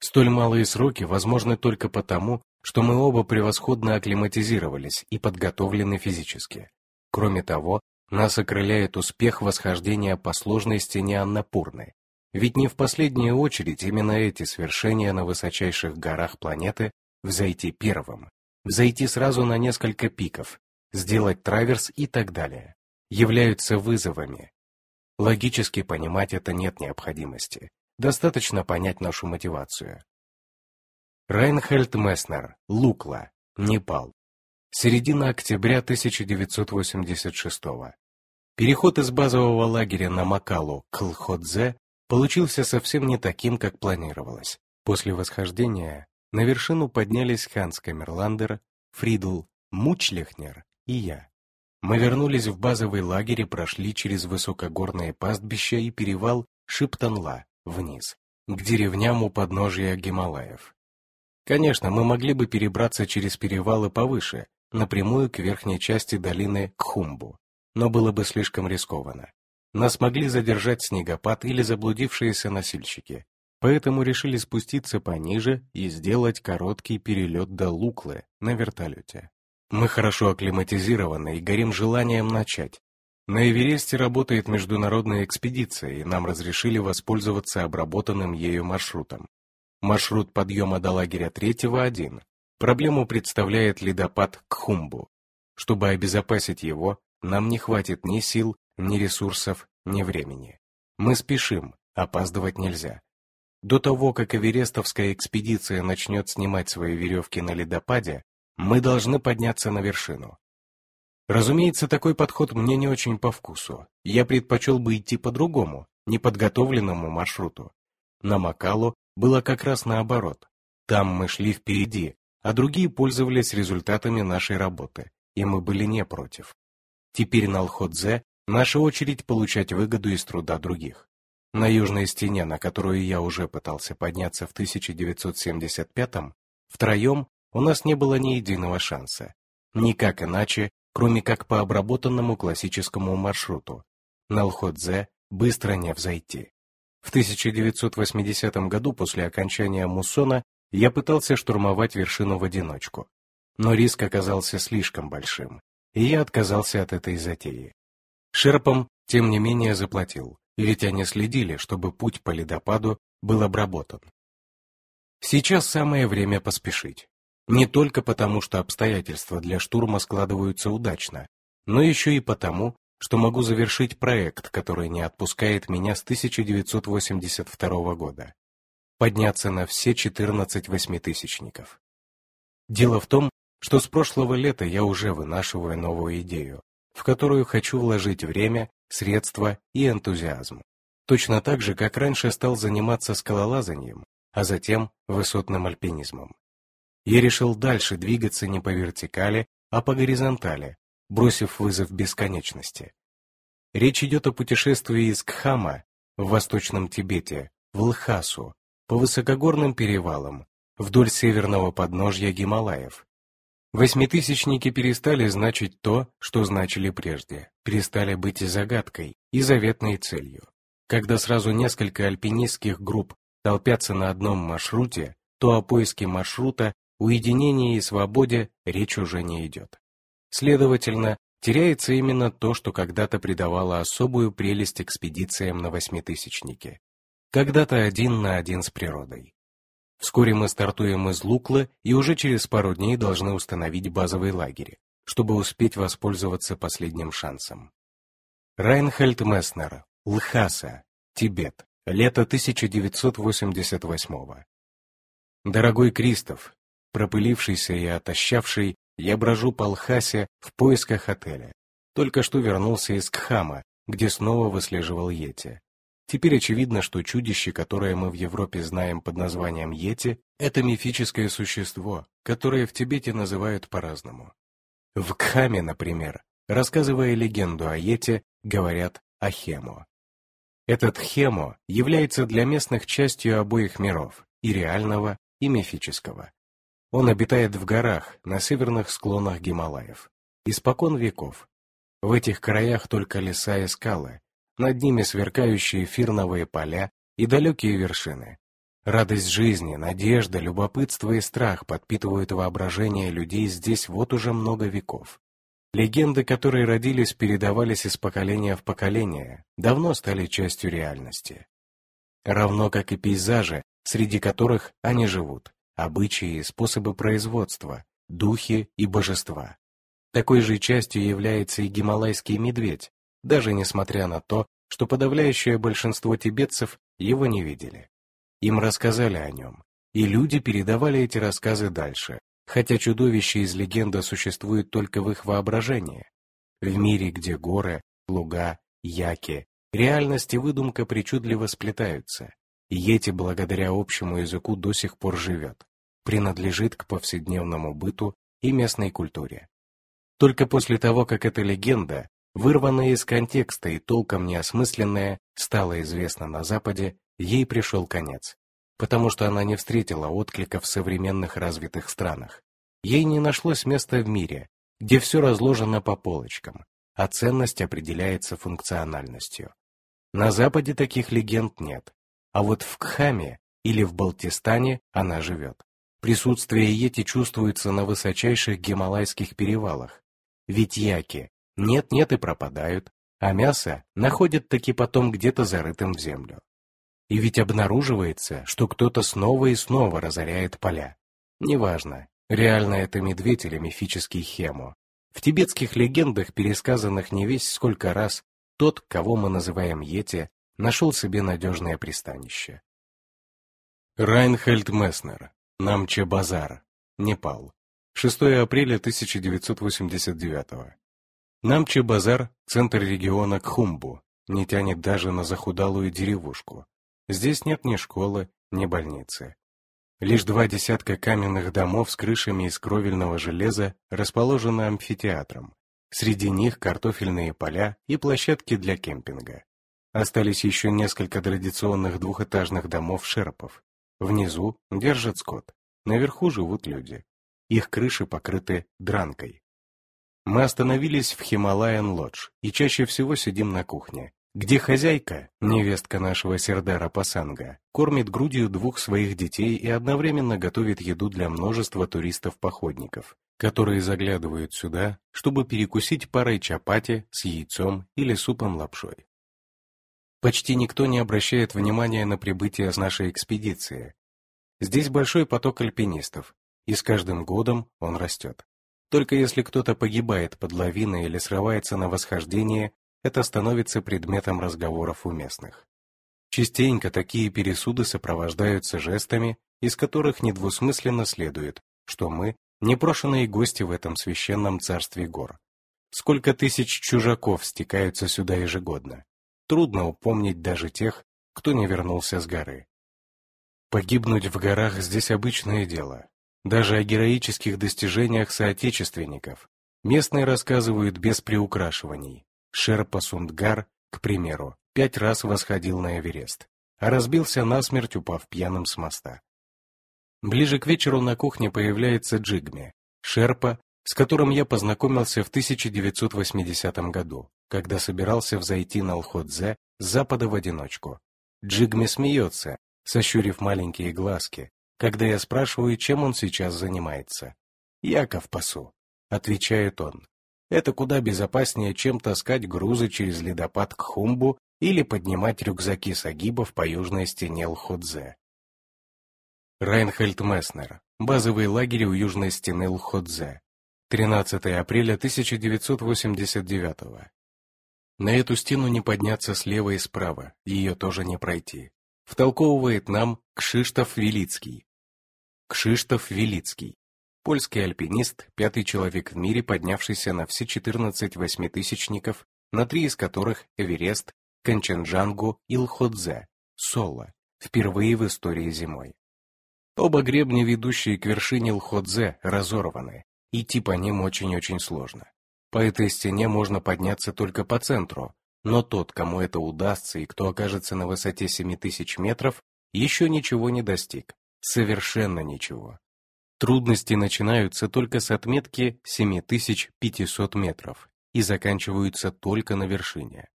Столь малые сроки возможны только потому, что мы оба превосходно акклиматизировались и подготовлены физически. Кроме того, нас окрыляет успех восхождения по сложной стене Аннапурны. Ведь не в последнюю очередь именно эти свершения на высочайших горах планеты взойти первым, взойти сразу на несколько пиков, сделать траверс и так далее, являются вызовами. Логически понимать это нет необходимости. Достаточно понять нашу мотивацию. Райнхельд Месснер, Лукла, Непал. Середина октября 1986 Переход из базового лагеря на Макалу к Лхоцзе получился совсем не таким, как планировалось. После восхождения на вершину поднялись Ханс Камерландер, Фридл Мучлехнер и я. Мы вернулись в базовый лагерь и прошли через высокогорное пастбище и перевал Шиптон-Ла вниз, к деревням у подножия Гималаев. Конечно, мы могли бы перебраться через перевалы повыше, напрямую к верхней части долины Кхумбу, но было бы слишком рискованно. Нас могли задержать снегопад или заблудившиеся носильщики, поэтому решили спуститься пониже и сделать короткий перелет до Луклы на вертолете. Мы хорошо акклиматизированы и горим желанием начать. На Эвересте работает международная экспедиция, и нам разрешили воспользоваться обработанным ею маршрутом. Маршрут подъема до лагеря третьего один. Проблему представляет ледопад Кхумбу. Чтобы обезопасить его, нам не хватит ни сил, ни ресурсов, ни времени. Мы спешим, опаздывать нельзя. До того, как Эверестовская экспедиция начнет снимать свои веревки на ледопаде, мы должны подняться на вершину. Разумеется, такой подход мне не очень по вкусу. Я предпочел бы идти по другому, неподготовленному маршруту. На Макалу было как раз наоборот. Там мы шли впереди, а другие пользовались результатами нашей работы, и мы были не против. Теперь на Лходзе наша очередь получать выгоду из труда других. На южной стене, на которую я уже пытался подняться в 1975-м, втроем у нас не было ни единого шанса. Никак иначе, кроме как по обработанному классическому маршруту. На Лходзе быстро не взойти. В 1980 году после окончания муссона я пытался штурмовать вершину в одиночку. Но риск оказался слишком большим, и я отказался от этой затеи. Шерпам, тем не менее, заплатил, ведь они следили, чтобы путь по ледопаду был обработан. Сейчас самое время поспешить. Не только потому, что обстоятельства для штурма складываются удачно, но еще и потому, что могу завершить проект, который не отпускает меня с 1982 года. Подняться на все 14 восьмитысячников. Дело в том, что с прошлого лета я уже вынашиваю новую идею, в которую хочу вложить время, средства и энтузиазм. Точно так же, как раньше стал заниматься скалолазанием, а затем высотным альпинизмом я решил дальше двигаться не по вертикали, а по горизонтали, бросив вызов бесконечности. Речь идет о путешествии из Кхама в Восточном Тибете в Лхасу, по высокогорным перевалам, вдоль северного подножья Гималаев. Восьмитысячники перестали значить то, что значили прежде, перестали быть и загадкой, и заветной целью. Когда сразу несколько альпинистских групп толпятся на одном маршруте, то о поиске маршрута уединении и свободе речь уже не идет. Следовательно, теряется именно то, что когда-то придавало особую прелесть экспедициям на восьмитысячнике. Когда-то один на один с природой. Вскоре мы стартуем из Луклы и уже через пару дней должны установить базовый лагерь, чтобы успеть воспользоваться последним шансом. Райнхальд Месснер, Лхаса, Тибет, лето 1988 -го. Дорогой Кристоф, Пропылившийся и отощавший, я брожу по Лхасе в поисках отеля. Только что вернулся из Кхама, где снова выслеживал Йети. Теперь очевидно, что чудище, которое мы в Европе знаем под названием Йети, это мифическое существо, которое в Тибете называют по-разному. В Кхаме, например, рассказывая легенду о Йете, говорят о Хемо. Этот Хемо является для местных частью обоих миров, и реального, и мифического. Он обитает в горах, на северных склонах Гималаев. Испокон веков. В этих краях только леса и скалы, над ними сверкающие фирновые поля и далекие вершины. Радость жизни, надежда, любопытство и страх подпитывают воображение людей здесь вот уже много веков. Легенды, которые родились, передавались из поколения в поколение, давно стали частью реальности. Равно как и пейзажи, среди которых они живут обычаи и способы производства, духи и божества. Такой же частью является и гималайский медведь, даже несмотря на то, что подавляющее большинство тибетцев его не видели. Им рассказали о нем, и люди передавали эти рассказы дальше, хотя чудовище из легенды существует только в их воображении. В мире, где горы, луга, яки, реальность и выдумка причудливо сплетаются, Йети благодаря общему языку до сих пор живет, принадлежит к повседневному быту и местной культуре. Только после того, как эта легенда, вырванная из контекста и толком неосмысленная, стала известна на Западе, ей пришел конец, потому что она не встретила отклика в современных развитых странах. Ей не нашлось места в мире, где все разложено по полочкам, а ценность определяется функциональностью. На Западе таких легенд нет, а вот в Кхаме или в Балтистане она живет. Присутствие Йети чувствуется на высочайших гималайских перевалах. Ведь яки нет-нет и пропадают, а мясо находят таки потом где-то зарытым в землю. И ведь обнаруживается, что кто-то снова и снова разоряет поля. Неважно, реально это медведь или мифический хему. В тибетских легендах, пересказанных не весь сколько раз, тот, кого мы называем Йети, нашел себе надежное пристанище. Райнхельд Месснер, Намче-Базар, Непал, 6 апреля 1989 Намче-Базар, центр региона Кхумбу, не тянет даже на захудалую деревушку. Здесь нет ни школы, ни больницы. Лишь два десятка каменных домов с крышами из кровельного железа расположены амфитеатром. Среди них картофельные поля и площадки для кемпинга. Остались еще несколько традиционных двухэтажных домов шерпов. Внизу держат скот, наверху живут люди. Их крыши покрыты дранкой. Мы остановились в Хималаян Лодж и чаще всего сидим на кухне, где хозяйка, невестка нашего Сердара Пасанга, кормит грудью двух своих детей и одновременно готовит еду для множества туристов-походников, которые заглядывают сюда, чтобы перекусить парой чапати с яйцом или супом лапшой. Почти никто не обращает внимания на прибытие с нашей экспедиции. Здесь большой поток альпинистов, и с каждым годом он растет. Только если кто-то погибает под лавиной или срывается на восхождение, это становится предметом разговоров у местных. Частенько такие пересуды сопровождаются жестами, из которых недвусмысленно следует, что мы – непрошенные гости в этом священном царстве гор. Сколько тысяч чужаков стекаются сюда ежегодно. Трудно упомнить даже тех, кто не вернулся с горы. Погибнуть в горах здесь обычное дело. Даже о героических достижениях соотечественников местные рассказывают без приукрашиваний. Шерпа Сундгар, к примеру, пять раз восходил на Эверест, а разбился насмерть, упав пьяным с моста. Ближе к вечеру на кухне появляется Джигми, Шерпа, с которым я познакомился в 1980 году, когда собирался взойти на Лходзе с запада в одиночку. Джигми смеется, сощурив маленькие глазки, когда я спрашиваю, чем он сейчас занимается. «Яков пасу», — отвечает он. Это куда безопаснее, чем таскать грузы через ледопад к Хумбу или поднимать рюкзаки сагибов по южной стене Лходзе. Райнхельд Месснер. Базовый лагерь у южной стены Лходзе. 13 апреля 1989 На эту стену не подняться слева и справа, ее тоже не пройти. Втолковывает нам Кшиштоф Велицкий. Кшиштоф Велицкий. Польский альпинист, пятый человек в мире, поднявшийся на все 14 восьмитысячников, на три из которых Эверест, Канченджангу и Лходзе, соло, впервые в истории зимой. Оба гребня, ведущие к вершине Лходзе, разорваны, идти по ним очень-очень сложно. По этой стене можно подняться только по центру, но тот, кому это удастся и кто окажется на высоте 7000 метров, еще ничего не достиг. Совершенно ничего. Трудности начинаются только с отметки 7500 метров и заканчиваются только на вершине.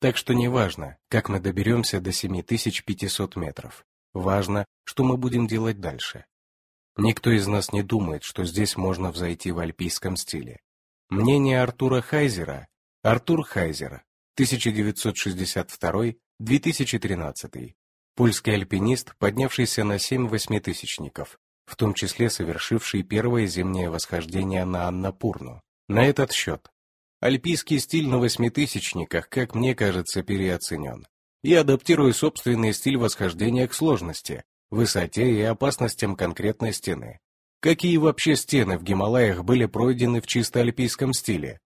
Так что не важно, как мы доберемся до 7500 метров. Важно, что мы будем делать дальше. Никто из нас не думает, что здесь можно взойти в альпийском стиле. Мнение Артура Хайзера, Артур Хайзер, 1962-2013, польский альпинист, поднявшийся на 7 восьмитысячников, в том числе совершивший первое зимнее восхождение на Аннапурну. На этот счет. Альпийский стиль на восьмитысячниках, как мне кажется, переоценен. Я адаптирую собственный стиль восхождения к сложности, высоте и опасностям конкретной стены. Какие вообще стены в Гималаях были пройдены в чисто альпийском стиле?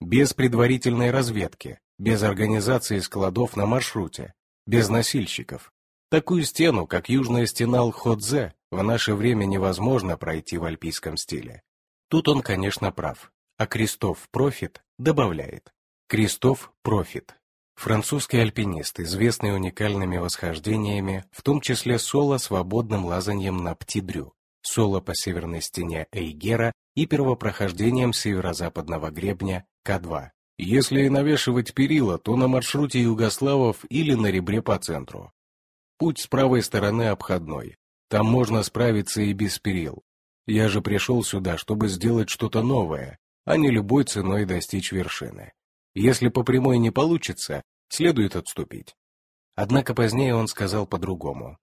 Без предварительной разведки, без организации складов на маршруте, без носильщиков. Такую стену, как южная стена Лходзе, в наше время невозможно пройти в альпийском стиле. Тут он, конечно, прав. А Кристоф Профит добавляет. Кристоф Профит. Французский альпинист, известный уникальными восхождениями, в том числе соло свободным лазаньем на Птидрю, соло по северной стене Эйгера и первопрохождением северо-западного гребня К2. Если и навешивать перила, то на маршруте югославов или на ребре по центру. Путь с правой стороны обходной. Там можно справиться и без перил. Я же пришел сюда, чтобы сделать что-то новое, а не любой ценой достичь вершины. Если по прямой не получится, следует отступить. Однако позднее он сказал по-другому.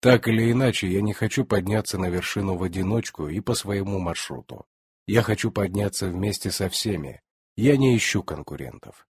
Так или иначе, я не хочу подняться на вершину в одиночку и по своему маршруту. Я хочу подняться вместе со всеми. Я не ищу конкурентов.